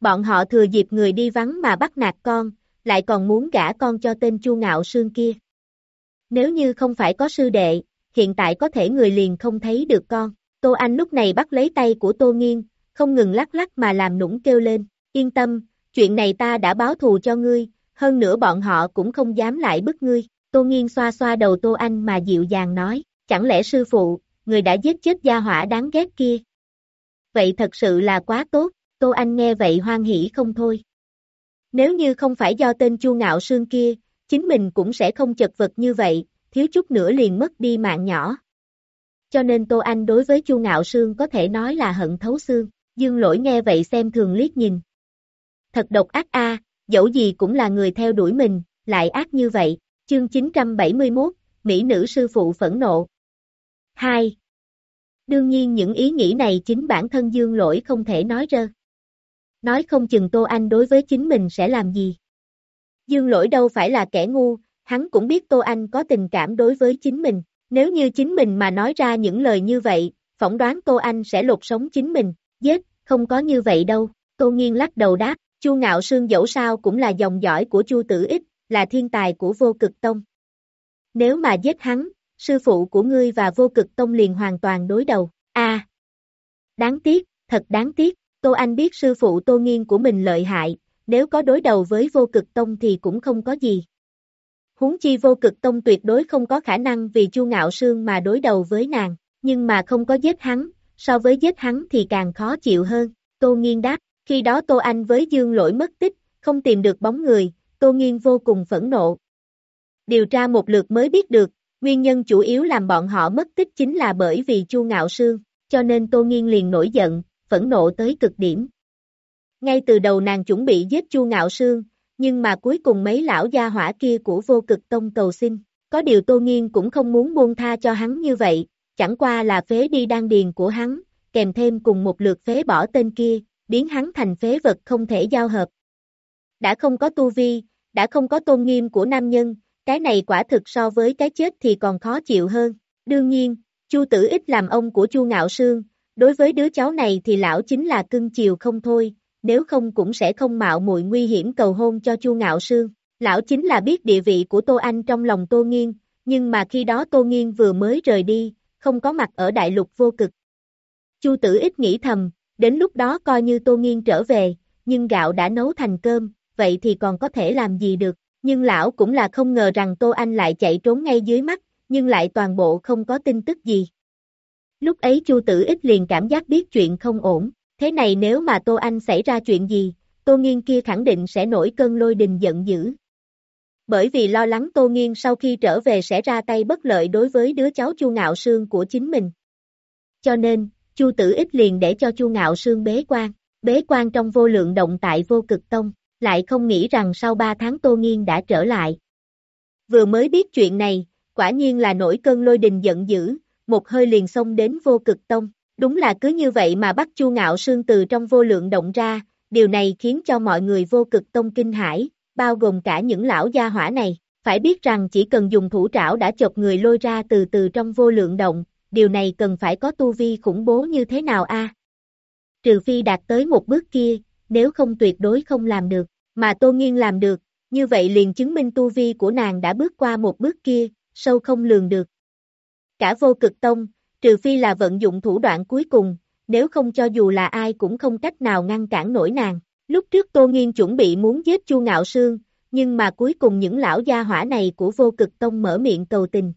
Bọn họ thừa dịp người đi vắng mà bắt nạt con, lại còn muốn gả con cho tên Chu Ngạo Sương kia. Nếu như không phải có sư đệ, hiện tại có thể người liền không thấy được con. Tô Anh lúc này bắt lấy tay của Tô Nghiên, không ngừng lắc lắc mà làm nũng kêu lên, yên tâm, chuyện này ta đã báo thù cho ngươi, hơn nữa bọn họ cũng không dám lại bức ngươi. Tô Nghiên xoa xoa đầu Tô Anh mà dịu dàng nói, chẳng lẽ sư phụ, người đã giết chết gia hỏa đáng ghét kia. Vậy thật sự là quá tốt, Tô Anh nghe vậy hoan hỉ không thôi. Nếu như không phải do tên Chu Ngạo Sương kia, chính mình cũng sẽ không chật vật như vậy, thiếu chút nữa liền mất đi mạng nhỏ. Cho nên Tô Anh đối với Chu Ngạo Sương có thể nói là hận thấu xương, Dương Lỗi nghe vậy xem thường liếc nhìn. Thật độc ác a, dẫu gì cũng là người theo đuổi mình, lại ác như vậy. Chương 971, Mỹ nữ sư phụ phẫn nộ. 2. Đương nhiên những ý nghĩ này chính bản thân Dương Lỗi không thể nói rơ. Nói không chừng Tô Anh đối với chính mình sẽ làm gì. Dương Lỗi đâu phải là kẻ ngu, hắn cũng biết Tô Anh có tình cảm đối với chính mình. Nếu như chính mình mà nói ra những lời như vậy, phỏng đoán Tô Anh sẽ lột sống chính mình. Giết, không có như vậy đâu. Tô Nghiên lắc đầu đáp, Chu Ngạo Sương dẫu sao cũng là dòng dõi của Chu Tử Ích, là thiên tài của vô cực tông. Nếu mà giết hắn, sư phụ của ngươi và vô cực tông liền hoàn toàn đối đầu. A, Đáng tiếc, thật đáng tiếc, Tô Anh biết sư phụ Tô Nghiên của mình lợi hại, nếu có đối đầu với vô cực tông thì cũng không có gì. Huống chi vô cực tông tuyệt đối không có khả năng vì Chu Ngạo Sương mà đối đầu với nàng, nhưng mà không có giết hắn, so với giết hắn thì càng khó chịu hơn. Tô Nghiên đáp, khi đó Tô Anh với Dương lỗi mất tích, không tìm được bóng người, Tô Nghiên vô cùng phẫn nộ. Điều tra một lượt mới biết được, nguyên nhân chủ yếu làm bọn họ mất tích chính là bởi vì Chu Ngạo Sương, cho nên Tô Nghiên liền nổi giận, phẫn nộ tới cực điểm. Ngay từ đầu nàng chuẩn bị giết Chu Ngạo Sương, nhưng mà cuối cùng mấy lão gia hỏa kia của vô cực tông cầu xin, có điều Tô Nghiên cũng không muốn buông tha cho hắn như vậy, chẳng qua là phế đi đan điền của hắn, kèm thêm cùng một lượt phế bỏ tên kia, biến hắn thành phế vật không thể giao hợp. Đã không có tu vi, đã không có tôn nghiêm của nam nhân, cái này quả thực so với cái chết thì còn khó chịu hơn. Đương nhiên, Chu Tử Ích làm ông của Chu Ngạo Sương, đối với đứa cháu này thì lão chính là cưng chiều không thôi, nếu không cũng sẽ không mạo muội nguy hiểm cầu hôn cho Chu Ngạo Sương. Lão chính là biết địa vị của Tô Anh trong lòng Tô Nghiên, nhưng mà khi đó Tô Nghiên vừa mới rời đi, không có mặt ở đại lục vô cực. Chu Tử Ích nghĩ thầm, đến lúc đó coi như Tô Nghiên trở về, nhưng gạo đã nấu thành cơm, vậy thì còn có thể làm gì được. Nhưng lão cũng là không ngờ rằng Tô Anh lại chạy trốn ngay dưới mắt, nhưng lại toàn bộ không có tin tức gì. Lúc ấy Chu Tử Ích liền cảm giác biết chuyện không ổn, thế này nếu mà Tô Anh xảy ra chuyện gì, Tô Nghiên kia khẳng định sẽ nổi cơn lôi đình giận dữ. Bởi vì lo lắng Tô Nghiên sau khi trở về sẽ ra tay bất lợi đối với đứa cháu Chu Ngạo Sương của chính mình. Cho nên, Chu Tử Ích liền để cho Chu Ngạo Sương bế quan, bế quan trong vô lượng động tại vô cực tông, lại không nghĩ rằng sau 3 tháng Tô Nghiên đã trở lại. Vừa mới biết chuyện này, quả nhiên là nổi cơn lôi đình giận dữ, một hơi liền xông đến vô cực tông. Đúng là cứ như vậy mà bắt Chu Ngạo Sương từ trong vô lượng động ra, điều này khiến cho mọi người vô cực tông kinh hãi, bao gồm cả những lão gia hỏa này. Phải biết rằng chỉ cần dùng thủ trảo đã chọc người lôi ra từ từ trong vô lượng động, điều này cần phải có tu vi khủng bố như thế nào a? Trừ phi đạt tới một bước kia, nếu không tuyệt đối không làm được, mà Tô Nghiên làm được, như vậy liền chứng minh tu vi của nàng đã bước qua một bước kia, sâu không lường được. Cả vô cực tông, trừ phi là vận dụng thủ đoạn cuối cùng, nếu không cho dù là ai cũng không cách nào ngăn cản nổi nàng. Lúc trước Tô Nghiên chuẩn bị muốn giết Chu Ngạo Sương, nhưng mà cuối cùng những lão gia hỏa này của vô cực tông mở miệng cầu tình.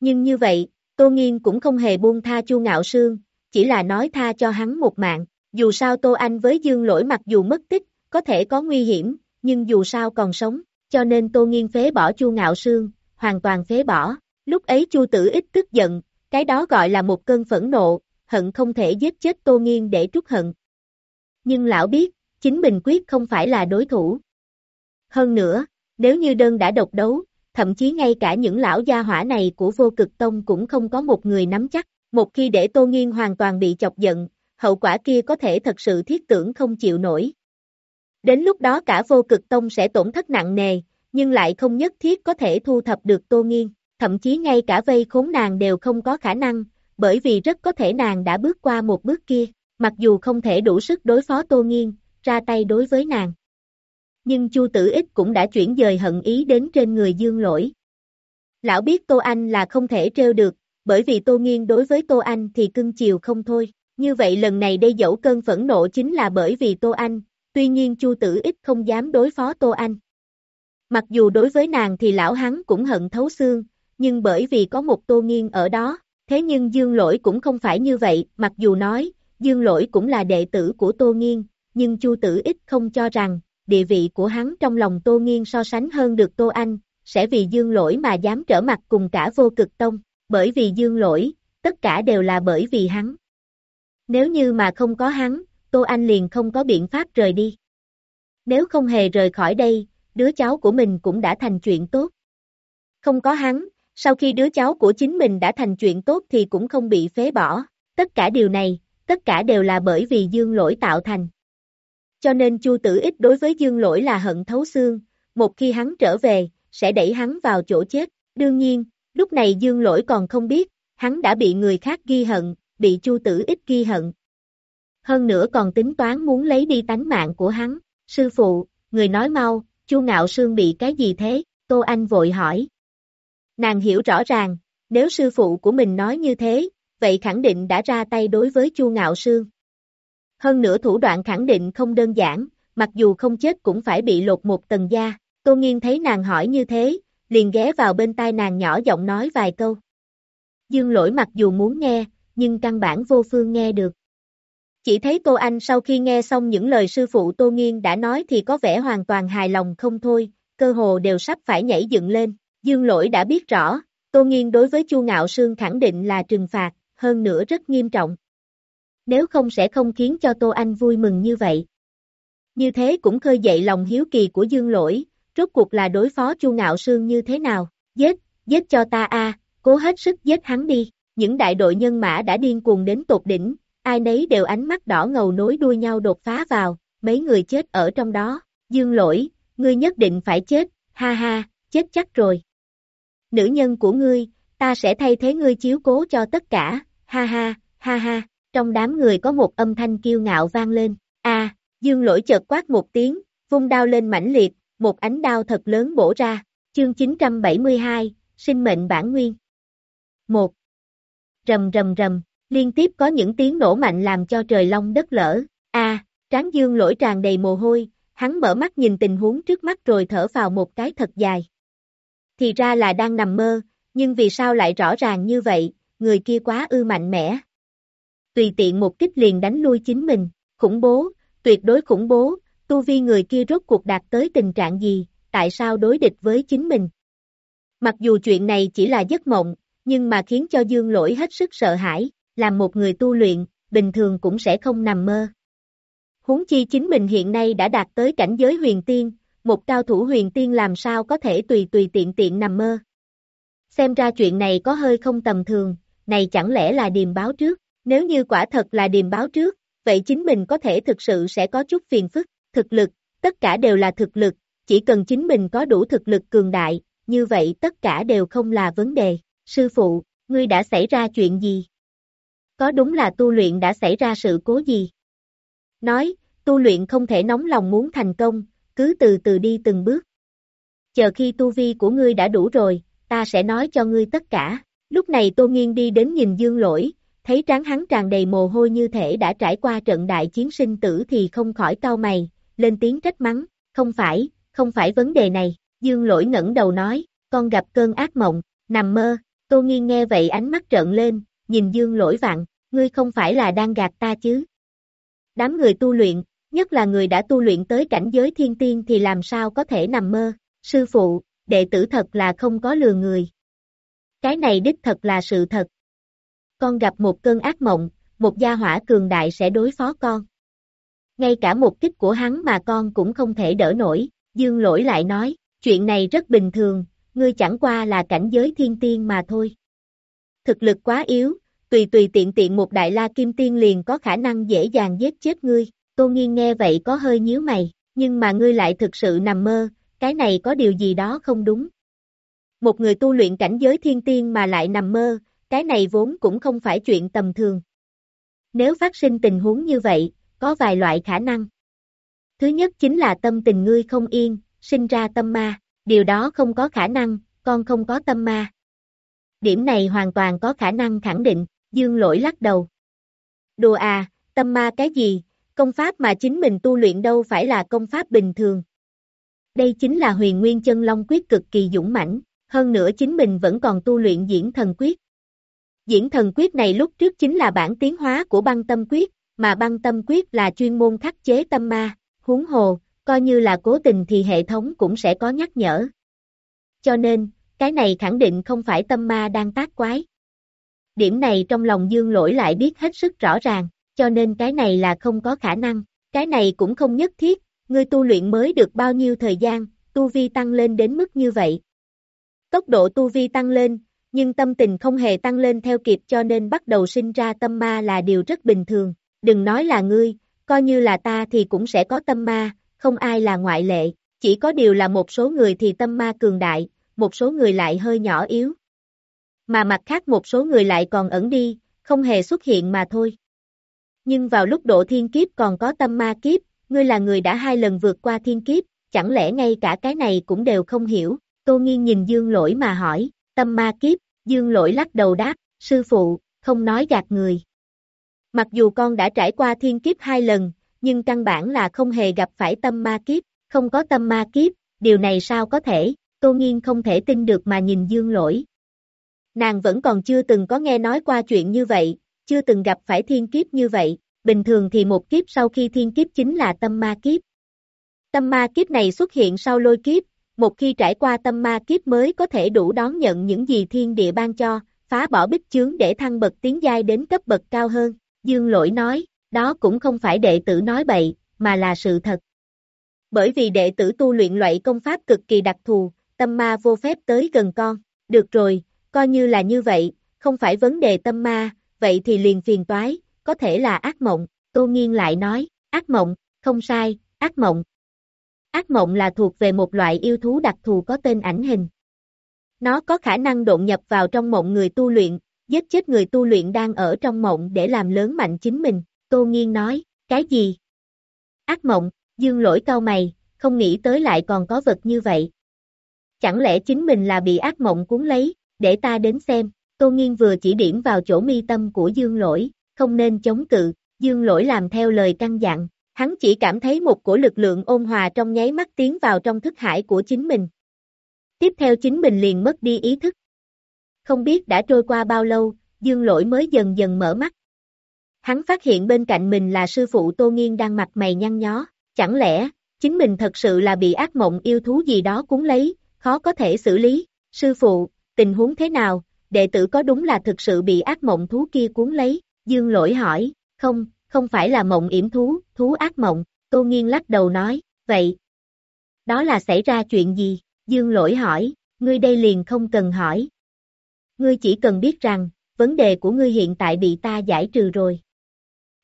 Nhưng như vậy, Tô Nghiên cũng không hề buông tha Chu Ngạo Sương, chỉ là nói tha cho hắn một mạng. Dù sao Tô Anh với Dương Lỗi mặc dù mất tích, có thể có nguy hiểm, nhưng dù sao còn sống, cho nên Tô Nghiên phế bỏ Chu Ngạo Sương, hoàn toàn phế bỏ. Lúc ấy Chu Tử ít tức giận, cái đó gọi là một cơn phẫn nộ, hận không thể giết chết Tô Nghiên để trút hận. Nhưng lão biết, chính mình quyết không phải là đối thủ. Hơn nữa, nếu như đơn đã độc đấu, thậm chí ngay cả những lão gia hỏa này của vô cực tông cũng không có một người nắm chắc, một khi để Tô Nghiên hoàn toàn bị chọc giận, hậu quả kia có thể thật sự thiết tưởng không chịu nổi. Đến lúc đó cả vô cực tông sẽ tổn thất nặng nề, nhưng lại không nhất thiết có thể thu thập được Tô Nghiên, thậm chí ngay cả vây khốn nàng đều không có khả năng, bởi vì rất có thể nàng đã bước qua một bước kia, mặc dù không thể đủ sức đối phó Tô Nghiên, ra tay đối với nàng. Nhưng Chu Tử Ích cũng đã chuyển dời hận ý đến trên người Dương Lỗi. Lão biết Tô Anh là không thể trêu được, bởi vì Tô Nghiên đối với Tô Anh thì cưng chiều không thôi. Như vậy lần này đây dẫu cơn phẫn nộ chính là bởi vì Tô Anh, tuy nhiên Chu Tử Ích không dám đối phó Tô Anh. Mặc dù đối với nàng thì lão hắn cũng hận thấu xương, nhưng bởi vì có một Tô Nghiên ở đó, thế nhưng Dương Lỗi cũng không phải như vậy, mặc dù nói, Dương Lỗi cũng là đệ tử của Tô Nghiên, nhưng Chu Tử ít không cho rằng, địa vị của hắn trong lòng Tô Nghiên so sánh hơn được Tô Anh, sẽ vì Dương Lỗi mà dám trở mặt cùng cả vô cực tông, bởi vì Dương Lỗi, tất cả đều là bởi vì hắn. Nếu như mà không có hắn, Tô Anh liền không có biện pháp rời đi. Nếu không hề rời khỏi đây, đứa cháu của mình cũng đã thành chuyện tốt. Không có hắn, sau khi đứa cháu của chính mình đã thành chuyện tốt thì cũng không bị phế bỏ. Tất cả điều này, tất cả đều là bởi vì dương lỗi tạo thành. Cho nên Chu Tử Ích đối với Dương Lỗi là hận thấu xương, một khi hắn trở về, sẽ đẩy hắn vào chỗ chết. Đương nhiên, lúc này Dương Lỗi còn không biết, hắn đã bị người khác ghi hận, bị Chu Tử Ích ghi hận. Hơn nữa còn tính toán muốn lấy đi tánh mạng của hắn. Sư phụ, người nói mau, Chu Ngạo Sương bị cái gì thế? Tô Anh vội hỏi. Nàng hiểu rõ ràng, nếu sư phụ của mình nói như thế, vậy khẳng định đã ra tay đối với Chu Ngạo Sương. Hơn nữa thủ đoạn khẳng định không đơn giản, mặc dù không chết cũng phải bị lột một tầng da. Tô Nghiên thấy nàng hỏi như thế, liền ghé vào bên tai nàng nhỏ giọng nói vài câu. Dương lỗi mặc dù muốn nghe, nhưng căn bản vô phương nghe được. Chỉ thấy Tô Anh sau khi nghe xong những lời sư phụ Tô Nghiên đã nói thì có vẻ hoàn toàn hài lòng không thôi, cơ hồ đều sắp phải nhảy dựng lên. Dương lỗi đã biết rõ, Tô Nghiên đối với Chu Ngạo Sương khẳng định là trừng phạt, hơn nữa rất nghiêm trọng nếu không sẽ không khiến cho Tô Anh vui mừng như vậy. Như thế cũng khơi dậy lòng hiếu kỳ của Dương Lỗi, rốt cuộc là đối phó Chu Ngạo Sương như thế nào, giết, giết cho ta a, cố hết sức giết hắn đi, những đại đội nhân mã đã điên cuồng đến tột đỉnh, ai nấy đều ánh mắt đỏ ngầu nối đuôi nhau đột phá vào, mấy người chết ở trong đó, Dương Lỗi, ngươi nhất định phải chết, ha ha, chết chắc rồi. Nữ nhân của ngươi, ta sẽ thay thế ngươi chiếu cố cho tất cả, ha ha, ha ha. Trong đám người có một âm thanh kiêu ngạo vang lên, a dương lỗi chợt quát một tiếng, vung đao lên mãnh liệt, một ánh đao thật lớn bổ ra, chương 972, sinh mệnh bản nguyên. 1. Rầm rầm rầm, liên tiếp có những tiếng nổ mạnh làm cho trời long đất lở, a tráng dương lỗi tràn đầy mồ hôi, hắn mở mắt nhìn tình huống trước mắt rồi thở vào một cái thật dài. Thì ra là đang nằm mơ, nhưng vì sao lại rõ ràng như vậy, người kia quá ư mạnh mẽ tùy tiện một kích liền đánh lui chính mình, khủng bố, tuyệt đối khủng bố, tu vi người kia rốt cuộc đạt tới tình trạng gì, tại sao đối địch với chính mình. Mặc dù chuyện này chỉ là giấc mộng, nhưng mà khiến cho dương lỗi hết sức sợ hãi, làm một người tu luyện, bình thường cũng sẽ không nằm mơ. Huống chi chính mình hiện nay đã đạt tới cảnh giới huyền tiên, một cao thủ huyền tiên làm sao có thể tùy tùy tiện tiện nằm mơ. Xem ra chuyện này có hơi không tầm thường, này chẳng lẽ là điềm báo trước. Nếu như quả thật là điềm báo trước, vậy chính mình có thể thực sự sẽ có chút phiền phức, thực lực, tất cả đều là thực lực, chỉ cần chính mình có đủ thực lực cường đại, như vậy tất cả đều không là vấn đề. Sư phụ, ngươi đã xảy ra chuyện gì? Có đúng là tu luyện đã xảy ra sự cố gì? Nói, tu luyện không thể nóng lòng muốn thành công, cứ từ từ đi từng bước. Chờ khi tu vi của ngươi đã đủ rồi, ta sẽ nói cho ngươi tất cả. Lúc này Tô Nghiên đi đến nhìn Dương Lỗi, thấy tráng hắn tràn đầy mồ hôi như thể đã trải qua trận đại chiến sinh tử thì không khỏi cau mày, lên tiếng trách mắng, không phải, không phải vấn đề này, dương lỗi ngẩng đầu nói, con gặp cơn ác mộng, nằm mơ, tô nghiên nghe vậy ánh mắt trợn lên, nhìn dương lỗi vặn, ngươi không phải là đang gạt ta chứ. Đám người tu luyện, nhất là người đã tu luyện tới cảnh giới thiên tiên thì làm sao có thể nằm mơ, sư phụ, đệ tử thật là không có lừa người. Cái này đích thật là sự thật, con gặp một cơn ác mộng, một gia hỏa cường đại sẽ đối phó con. Ngay cả một kích của hắn mà con cũng không thể đỡ nổi, dương lỗi lại nói, chuyện này rất bình thường, ngươi chẳng qua là cảnh giới thiên tiên mà thôi. Thực lực quá yếu, tùy tùy tiện tiện một đại la kim tiên liền có khả năng dễ dàng giết chết ngươi, Tô Nghiên nghe vậy có hơi nhíu mày, nhưng mà ngươi lại thực sự nằm mơ, cái này có điều gì đó không đúng. Một người tu luyện cảnh giới thiên tiên mà lại nằm mơ, cái này vốn cũng không phải chuyện tầm thường. Nếu phát sinh tình huống như vậy, có vài loại khả năng. Thứ nhất chính là tâm tình ngươi không yên, sinh ra tâm ma, điều đó không có khả năng, con không có tâm ma. Điểm này hoàn toàn có khả năng khẳng định, dương lỗi lắc đầu. Đùa à, tâm ma cái gì, công pháp mà chính mình tu luyện đâu phải là công pháp bình thường. Đây chính là huyền nguyên chân long quyết cực kỳ dũng mãnh, hơn nữa chính mình vẫn còn tu luyện diễn thần quyết. Diễn thần quyết này lúc trước chính là bản tiến hóa của băng tâm quyết, mà băng tâm quyết là chuyên môn khắc chế tâm ma, huống hồ, coi như là cố tình thì hệ thống cũng sẽ có nhắc nhở. Cho nên, cái này khẳng định không phải tâm ma đang tác quái. Điểm này trong lòng dương lỗi lại biết hết sức rõ ràng, cho nên cái này là không có khả năng, cái này cũng không nhất thiết, ngươi tu luyện mới được bao nhiêu thời gian, tu vi tăng lên đến mức như vậy. Tốc độ tu vi tăng lên, nhưng tâm tình không hề tăng lên theo kịp cho nên bắt đầu sinh ra tâm ma là điều rất bình thường, đừng nói là ngươi, coi như là ta thì cũng sẽ có tâm ma, không ai là ngoại lệ, chỉ có điều là một số người thì tâm ma cường đại, một số người lại hơi nhỏ yếu. Mà mặt khác một số người lại còn ẩn đi, không hề xuất hiện mà thôi. Nhưng vào lúc độ thiên kiếp còn có tâm ma kiếp, ngươi là người đã hai lần vượt qua thiên kiếp, chẳng lẽ ngay cả cái này cũng đều không hiểu, Tô Nghiên nhìn Dương Lỗi mà hỏi, tâm ma kiếp, Dương Lỗi lắc đầu đáp, sư phụ, không nói gạt người. Mặc dù con đã trải qua thiên kiếp hai lần, nhưng căn bản là không hề gặp phải tâm ma kiếp, không có tâm ma kiếp, điều này sao có thể, Tô Nghiên không thể tin được mà nhìn Dương Lỗi. Nàng vẫn còn chưa từng có nghe nói qua chuyện như vậy, chưa từng gặp phải thiên kiếp như vậy, bình thường thì một kiếp sau khi thiên kiếp chính là tâm ma kiếp. Tâm ma kiếp này xuất hiện sau lôi kiếp, một khi trải qua tâm ma kiếp mới có thể đủ đón nhận những gì thiên địa ban cho, phá bỏ bích chướng để thăng bậc tiến giai đến cấp bậc cao hơn. Dương lỗi nói, đó cũng không phải đệ tử nói bậy, mà là sự thật. Bởi vì đệ tử tu luyện loại công pháp cực kỳ đặc thù, tâm ma vô phép tới gần con. Được rồi, coi như là như vậy, không phải vấn đề tâm ma, vậy thì liền phiền toái, có thể là ác mộng. Tô Nghiên lại nói, ác mộng, không sai, ác mộng. Ác mộng là thuộc về một loại yêu thú đặc thù có tên ảnh hình. Nó có khả năng độn nhập vào trong mộng người tu luyện, giết chết người tu luyện đang ở trong mộng để làm lớn mạnh chính mình. Tô Nghiên nói, cái gì? Ác mộng, dương lỗi cao mày, không nghĩ tới lại còn có vật như vậy. Chẳng lẽ chính mình là bị ác mộng cuốn lấy, để ta đến xem. Tô Nghiên vừa chỉ điểm vào chỗ mi tâm của dương lỗi, không nên chống cự, dương lỗi làm theo lời căn dặn, hắn chỉ cảm thấy một cổ lực lượng ôn hòa trong nháy mắt tiến vào trong thức hải của chính mình. Tiếp theo chính mình liền mất đi ý thức. Không biết đã trôi qua bao lâu, dương lỗi mới dần dần mở mắt. Hắn phát hiện bên cạnh mình là sư phụ Tô Nghiên đang mặt mày nhăn nhó, chẳng lẽ, chính mình thật sự là bị ác mộng yêu thú gì đó cuốn lấy, khó có thể xử lý, sư phụ, tình huống thế nào, đệ tử có đúng là thực sự bị ác mộng thú kia cuốn lấy, dương lỗi hỏi, không, không phải là mộng yểm thú, thú ác mộng, Tô Nghiên lắc đầu nói, vậy, đó là xảy ra chuyện gì, dương lỗi hỏi, ngươi đây liền không cần hỏi. Ngươi chỉ cần biết rằng, vấn đề của ngươi hiện tại bị ta giải trừ rồi.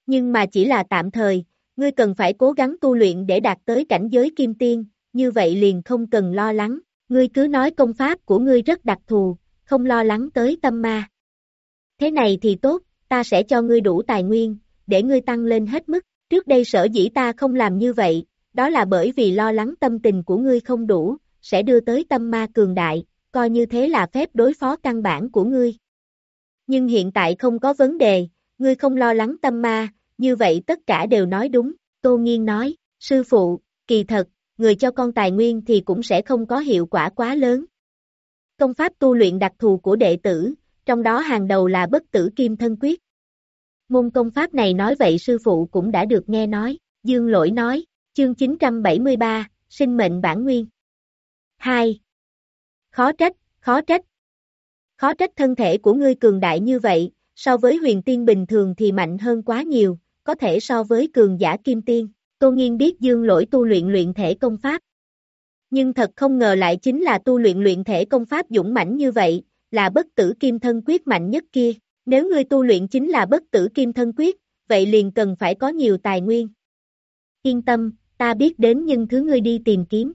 Nhưng mà chỉ là tạm thời, ngươi cần phải cố gắng tu luyện để đạt tới cảnh giới kim tiên, như vậy liền không cần lo lắng, ngươi cứ nói công pháp của ngươi rất đặc thù, không lo lắng tới tâm ma. Thế này thì tốt, ta sẽ cho ngươi đủ tài nguyên, để ngươi tăng lên hết mức, trước đây sở dĩ ta không làm như vậy, đó là bởi vì lo lắng tâm tình của ngươi không đủ, sẽ đưa tới tâm ma cường đại, coi như thế là phép đối phó căn bản của ngươi. Nhưng hiện tại không có vấn đề, ngươi không lo lắng tâm ma, như vậy tất cả đều nói đúng, Tô Nghiên nói, sư phụ, kỳ thật, người cho con tài nguyên thì cũng sẽ không có hiệu quả quá lớn. Công pháp tu luyện đặc thù của đệ tử, trong đó hàng đầu là bất tử kim thân quyết. Môn công pháp này nói vậy sư phụ cũng đã được nghe nói, Dương Lỗi nói, chương 973, sinh mệnh bản nguyên. 2. Khó trách, khó trách. Khó trách thân thể của ngươi cường đại như vậy, so với huyền tiên bình thường thì mạnh hơn quá nhiều, có thể so với cường giả kim tiên. Tô Nghiên biết dương lỗi tu luyện luyện thể công pháp. Nhưng thật không ngờ lại chính là tu luyện luyện thể công pháp dũng mãnh như vậy, là bất tử kim thân quyết mạnh nhất kia. Nếu ngươi tu luyện chính là bất tử kim thân quyết, vậy liền cần phải có nhiều tài nguyên. Yên tâm, ta biết đến nhưng thứ ngươi đi tìm kiếm.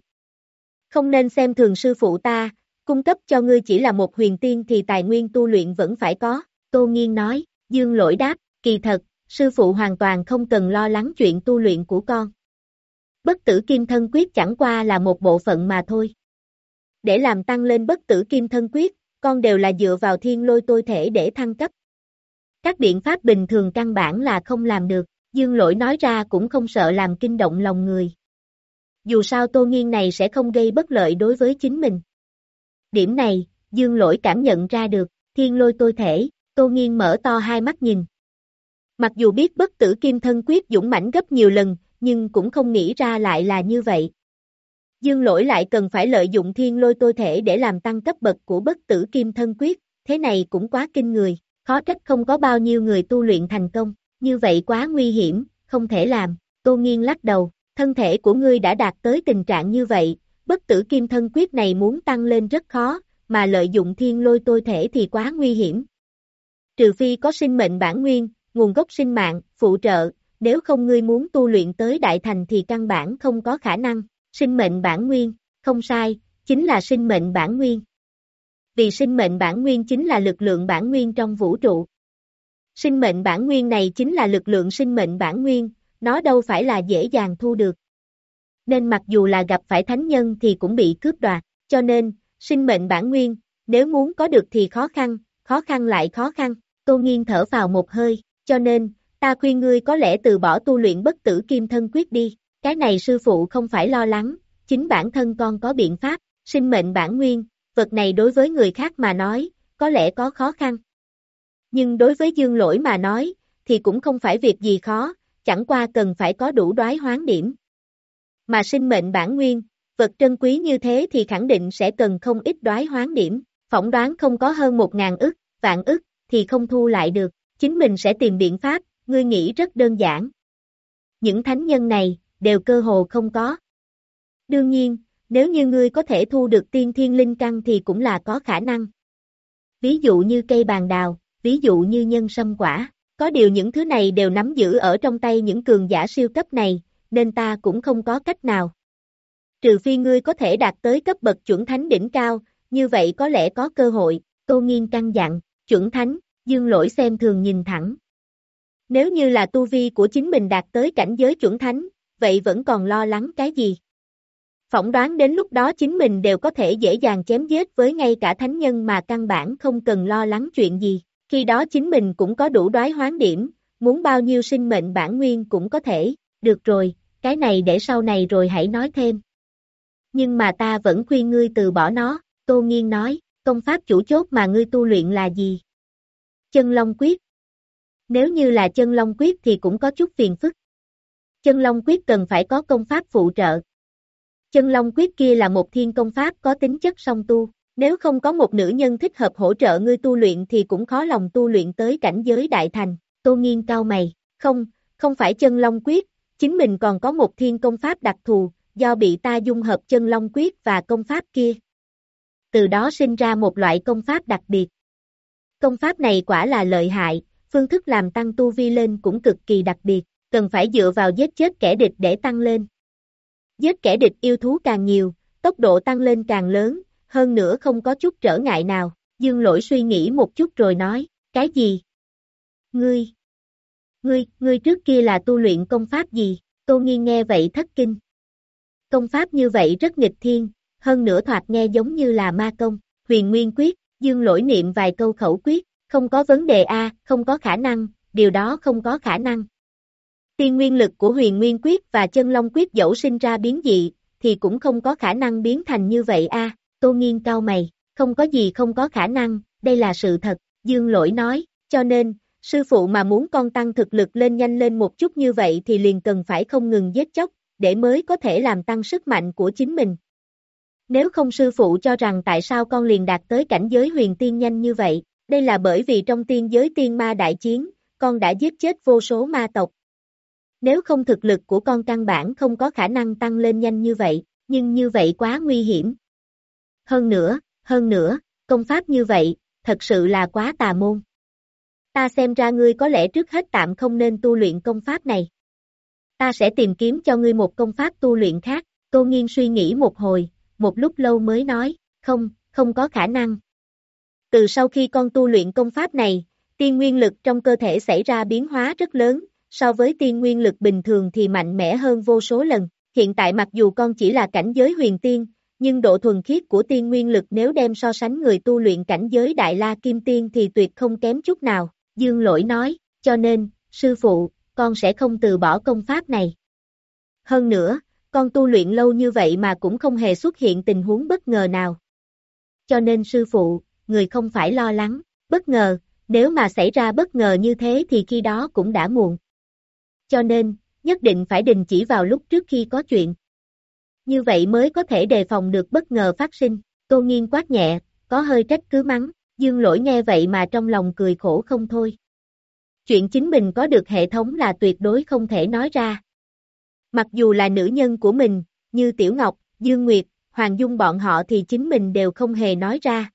Không nên xem thường sư phụ ta, cung cấp cho ngươi chỉ là một huyền tiên thì tài nguyên tu luyện vẫn phải có, Tô Nghiên nói, Dương lỗi đáp, kỳ thật, sư phụ hoàn toàn không cần lo lắng chuyện tu luyện của con. Bất tử kim thân quyết chẳng qua là một bộ phận mà thôi. Để làm tăng lên bất tử kim thân quyết, con đều là dựa vào thiên lôi tôi thể để thăng cấp. Các biện pháp bình thường căn bản là không làm được, dương lỗi nói ra cũng không sợ làm kinh động lòng người. Dù sao tô nghiên này sẽ không gây bất lợi đối với chính mình. Điểm này, dương lỗi cảm nhận ra được, thiên lôi tôi thể, tô nghiên mở to hai mắt nhìn. Mặc dù biết bất tử kim thân quyết dũng mãnh gấp nhiều lần, nhưng cũng không nghĩ ra lại là như vậy. Dương lỗi lại cần phải lợi dụng thiên lôi tôi thể để làm tăng cấp bậc của bất tử kim thân quyết, thế này cũng quá kinh người, khó trách không có bao nhiêu người tu luyện thành công, như vậy quá nguy hiểm, không thể làm, tô nghiên lắc đầu, thân thể của ngươi đã đạt tới tình trạng như vậy, bất tử kim thân quyết này muốn tăng lên rất khó, mà lợi dụng thiên lôi tôi thể thì quá nguy hiểm. Trừ phi có sinh mệnh bản nguyên, nguồn gốc sinh mạng, phụ trợ, nếu không ngươi muốn tu luyện tới đại thành thì căn bản không có khả năng, sinh mệnh bản nguyên, không sai, chính là sinh mệnh bản nguyên. Vì sinh mệnh bản nguyên chính là lực lượng bản nguyên trong vũ trụ. Sinh mệnh bản nguyên này chính là lực lượng sinh mệnh bản nguyên, nó đâu phải là dễ dàng thu được. Nên mặc dù là gặp phải thánh nhân thì cũng bị cướp đoạt, cho nên, sinh mệnh bản nguyên, nếu muốn có được thì khó khăn, khó khăn lại khó khăn, Tô Nghiên thở vào một hơi, cho nên, ta khuyên ngươi có lẽ từ bỏ tu luyện bất tử kim thân quyết đi, cái này sư phụ không phải lo lắng, chính bản thân con có biện pháp, sinh mệnh bản nguyên, vật này đối với người khác mà nói, có lẽ có khó khăn. Nhưng đối với dương lỗi mà nói, thì cũng không phải việc gì khó, chẳng qua cần phải có đủ đoái hoán điểm. Mà sinh mệnh bản nguyên, vật trân quý như thế thì khẳng định sẽ cần không ít đoái hoán điểm, phỏng đoán không có hơn một ngàn ức, vạn ức, thì không thu lại được, chính mình sẽ tìm biện pháp, ngươi nghĩ rất đơn giản. Những thánh nhân này, đều cơ hồ không có. Đương nhiên, nếu như ngươi có thể thu được tiên thiên linh căn thì cũng là có khả năng. Ví dụ như cây bàn đào, ví dụ như nhân sâm quả, có điều những thứ này đều nắm giữ ở trong tay những cường giả siêu cấp này, nên ta cũng không có cách nào. Trừ phi ngươi có thể đạt tới cấp bậc chuẩn thánh đỉnh cao, như vậy có lẽ có cơ hội, Tô Nghiên căng dặn, chuẩn thánh, dương lỗi xem thường nhìn thẳng. Nếu như là tu vi của chính mình đạt tới cảnh giới chuẩn thánh, vậy vẫn còn lo lắng cái gì? Phỏng đoán đến lúc đó chính mình đều có thể dễ dàng chém giết với ngay cả thánh nhân mà căn bản không cần lo lắng chuyện gì, khi đó chính mình cũng có đủ đoái hoán điểm, muốn bao nhiêu sinh mệnh bản nguyên cũng có thể, được rồi, cái này để sau này rồi hãy nói thêm. Nhưng mà ta vẫn khuyên ngươi từ bỏ nó, Tô Nghiên nói, công pháp chủ chốt mà ngươi tu luyện là gì? Chân Long Quyết. Nếu như là chân Long Quyết thì cũng có chút phiền phức. Chân Long Quyết cần phải có công pháp phụ trợ. Chân Long Quyết kia là một thiên công pháp có tính chất song tu. Nếu không có một nữ nhân thích hợp hỗ trợ ngươi tu luyện thì cũng khó lòng tu luyện tới cảnh giới đại thành. Tô nghiên cao mày. Không, không phải chân Long Quyết, chính mình còn có một thiên công pháp đặc thù, do bị ta dung hợp chân Long Quyết và công pháp kia. Từ đó sinh ra một loại công pháp đặc biệt. Công pháp này quả là lợi hại, phương thức làm tăng tu vi lên cũng cực kỳ đặc biệt, cần phải dựa vào giết chết kẻ địch để tăng lên. Giết kẻ địch yêu thú càng nhiều, tốc độ tăng lên càng lớn, hơn nữa không có chút trở ngại nào. Dương lỗi suy nghĩ một chút rồi nói, cái gì? Ngươi! Ngươi, ngươi trước kia là tu luyện công pháp gì? Tô Nghi nghe vậy thất kinh. Công pháp như vậy rất nghịch thiên, hơn nữa thoạt nghe giống như là ma công, huyền nguyên quyết, dương lỗi niệm vài câu khẩu quyết, không có vấn đề A, không có khả năng, điều đó không có khả năng. Tiên nguyên lực của huyền nguyên quyết và chân long quyết dẫu sinh ra biến dị, thì cũng không có khả năng biến thành như vậy A, tô nghiên cao mày, không có gì không có khả năng, đây là sự thật, dương lỗi nói, cho nên, sư phụ mà muốn con tăng thực lực lên nhanh lên một chút như vậy thì liền cần phải không ngừng giết chóc, để mới có thể làm tăng sức mạnh của chính mình. Nếu không sư phụ cho rằng tại sao con liền đạt tới cảnh giới huyền tiên nhanh như vậy, đây là bởi vì trong tiên giới tiên ma đại chiến, con đã giết chết vô số ma tộc. Nếu không thực lực của con căn bản không có khả năng tăng lên nhanh như vậy, nhưng như vậy quá nguy hiểm. Hơn nữa, hơn nữa, công pháp như vậy, thật sự là quá tà môn. Ta xem ra ngươi có lẽ trước hết tạm không nên tu luyện công pháp này. Ta sẽ tìm kiếm cho ngươi một công pháp tu luyện khác, Tô Nghiên suy nghĩ một hồi, một lúc lâu mới nói, không, không có khả năng. Từ sau khi con tu luyện công pháp này, tiên nguyên lực trong cơ thể xảy ra biến hóa rất lớn, so với tiên nguyên lực bình thường thì mạnh mẽ hơn vô số lần. Hiện tại mặc dù con chỉ là cảnh giới huyền tiên, nhưng độ thuần khiết của tiên nguyên lực nếu đem so sánh người tu luyện cảnh giới đại la kim tiên thì tuyệt không kém chút nào. Dương lỗi nói, cho nên, sư phụ, con sẽ không từ bỏ công pháp này. Hơn nữa, con tu luyện lâu như vậy mà cũng không hề xuất hiện tình huống bất ngờ nào. Cho nên sư phụ, người không phải lo lắng, bất ngờ, nếu mà xảy ra bất ngờ như thế thì khi đó cũng đã muộn. Cho nên, nhất định phải đình chỉ vào lúc trước khi có chuyện. Như vậy mới có thể đề phòng được bất ngờ phát sinh. Tô Nghiên quát nhẹ, có hơi trách cứ mắng, dương lỗi nghe vậy mà trong lòng cười khổ không thôi. Chuyện chính mình có được hệ thống là tuyệt đối không thể nói ra. Mặc dù là nữ nhân của mình, như Tiểu Ngọc, Dương Nguyệt, Hoàng Dung bọn họ thì chính mình đều không hề nói ra.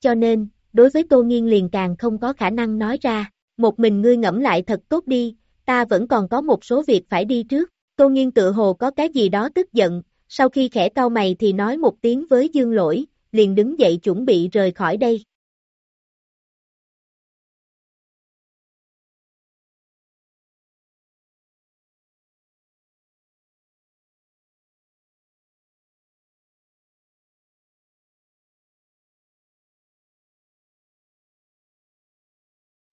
Cho nên, đối với Tô Nghiên liền càng không có khả năng nói ra, một mình ngươi ngẫm lại thật tốt đi, ta vẫn còn có một số việc phải đi trước. Tô Nghiên tự hồ có cái gì đó tức giận, sau khi khẽ cau mày thì nói một tiếng với Dương Lỗi, liền đứng dậy chuẩn bị rời khỏi đây.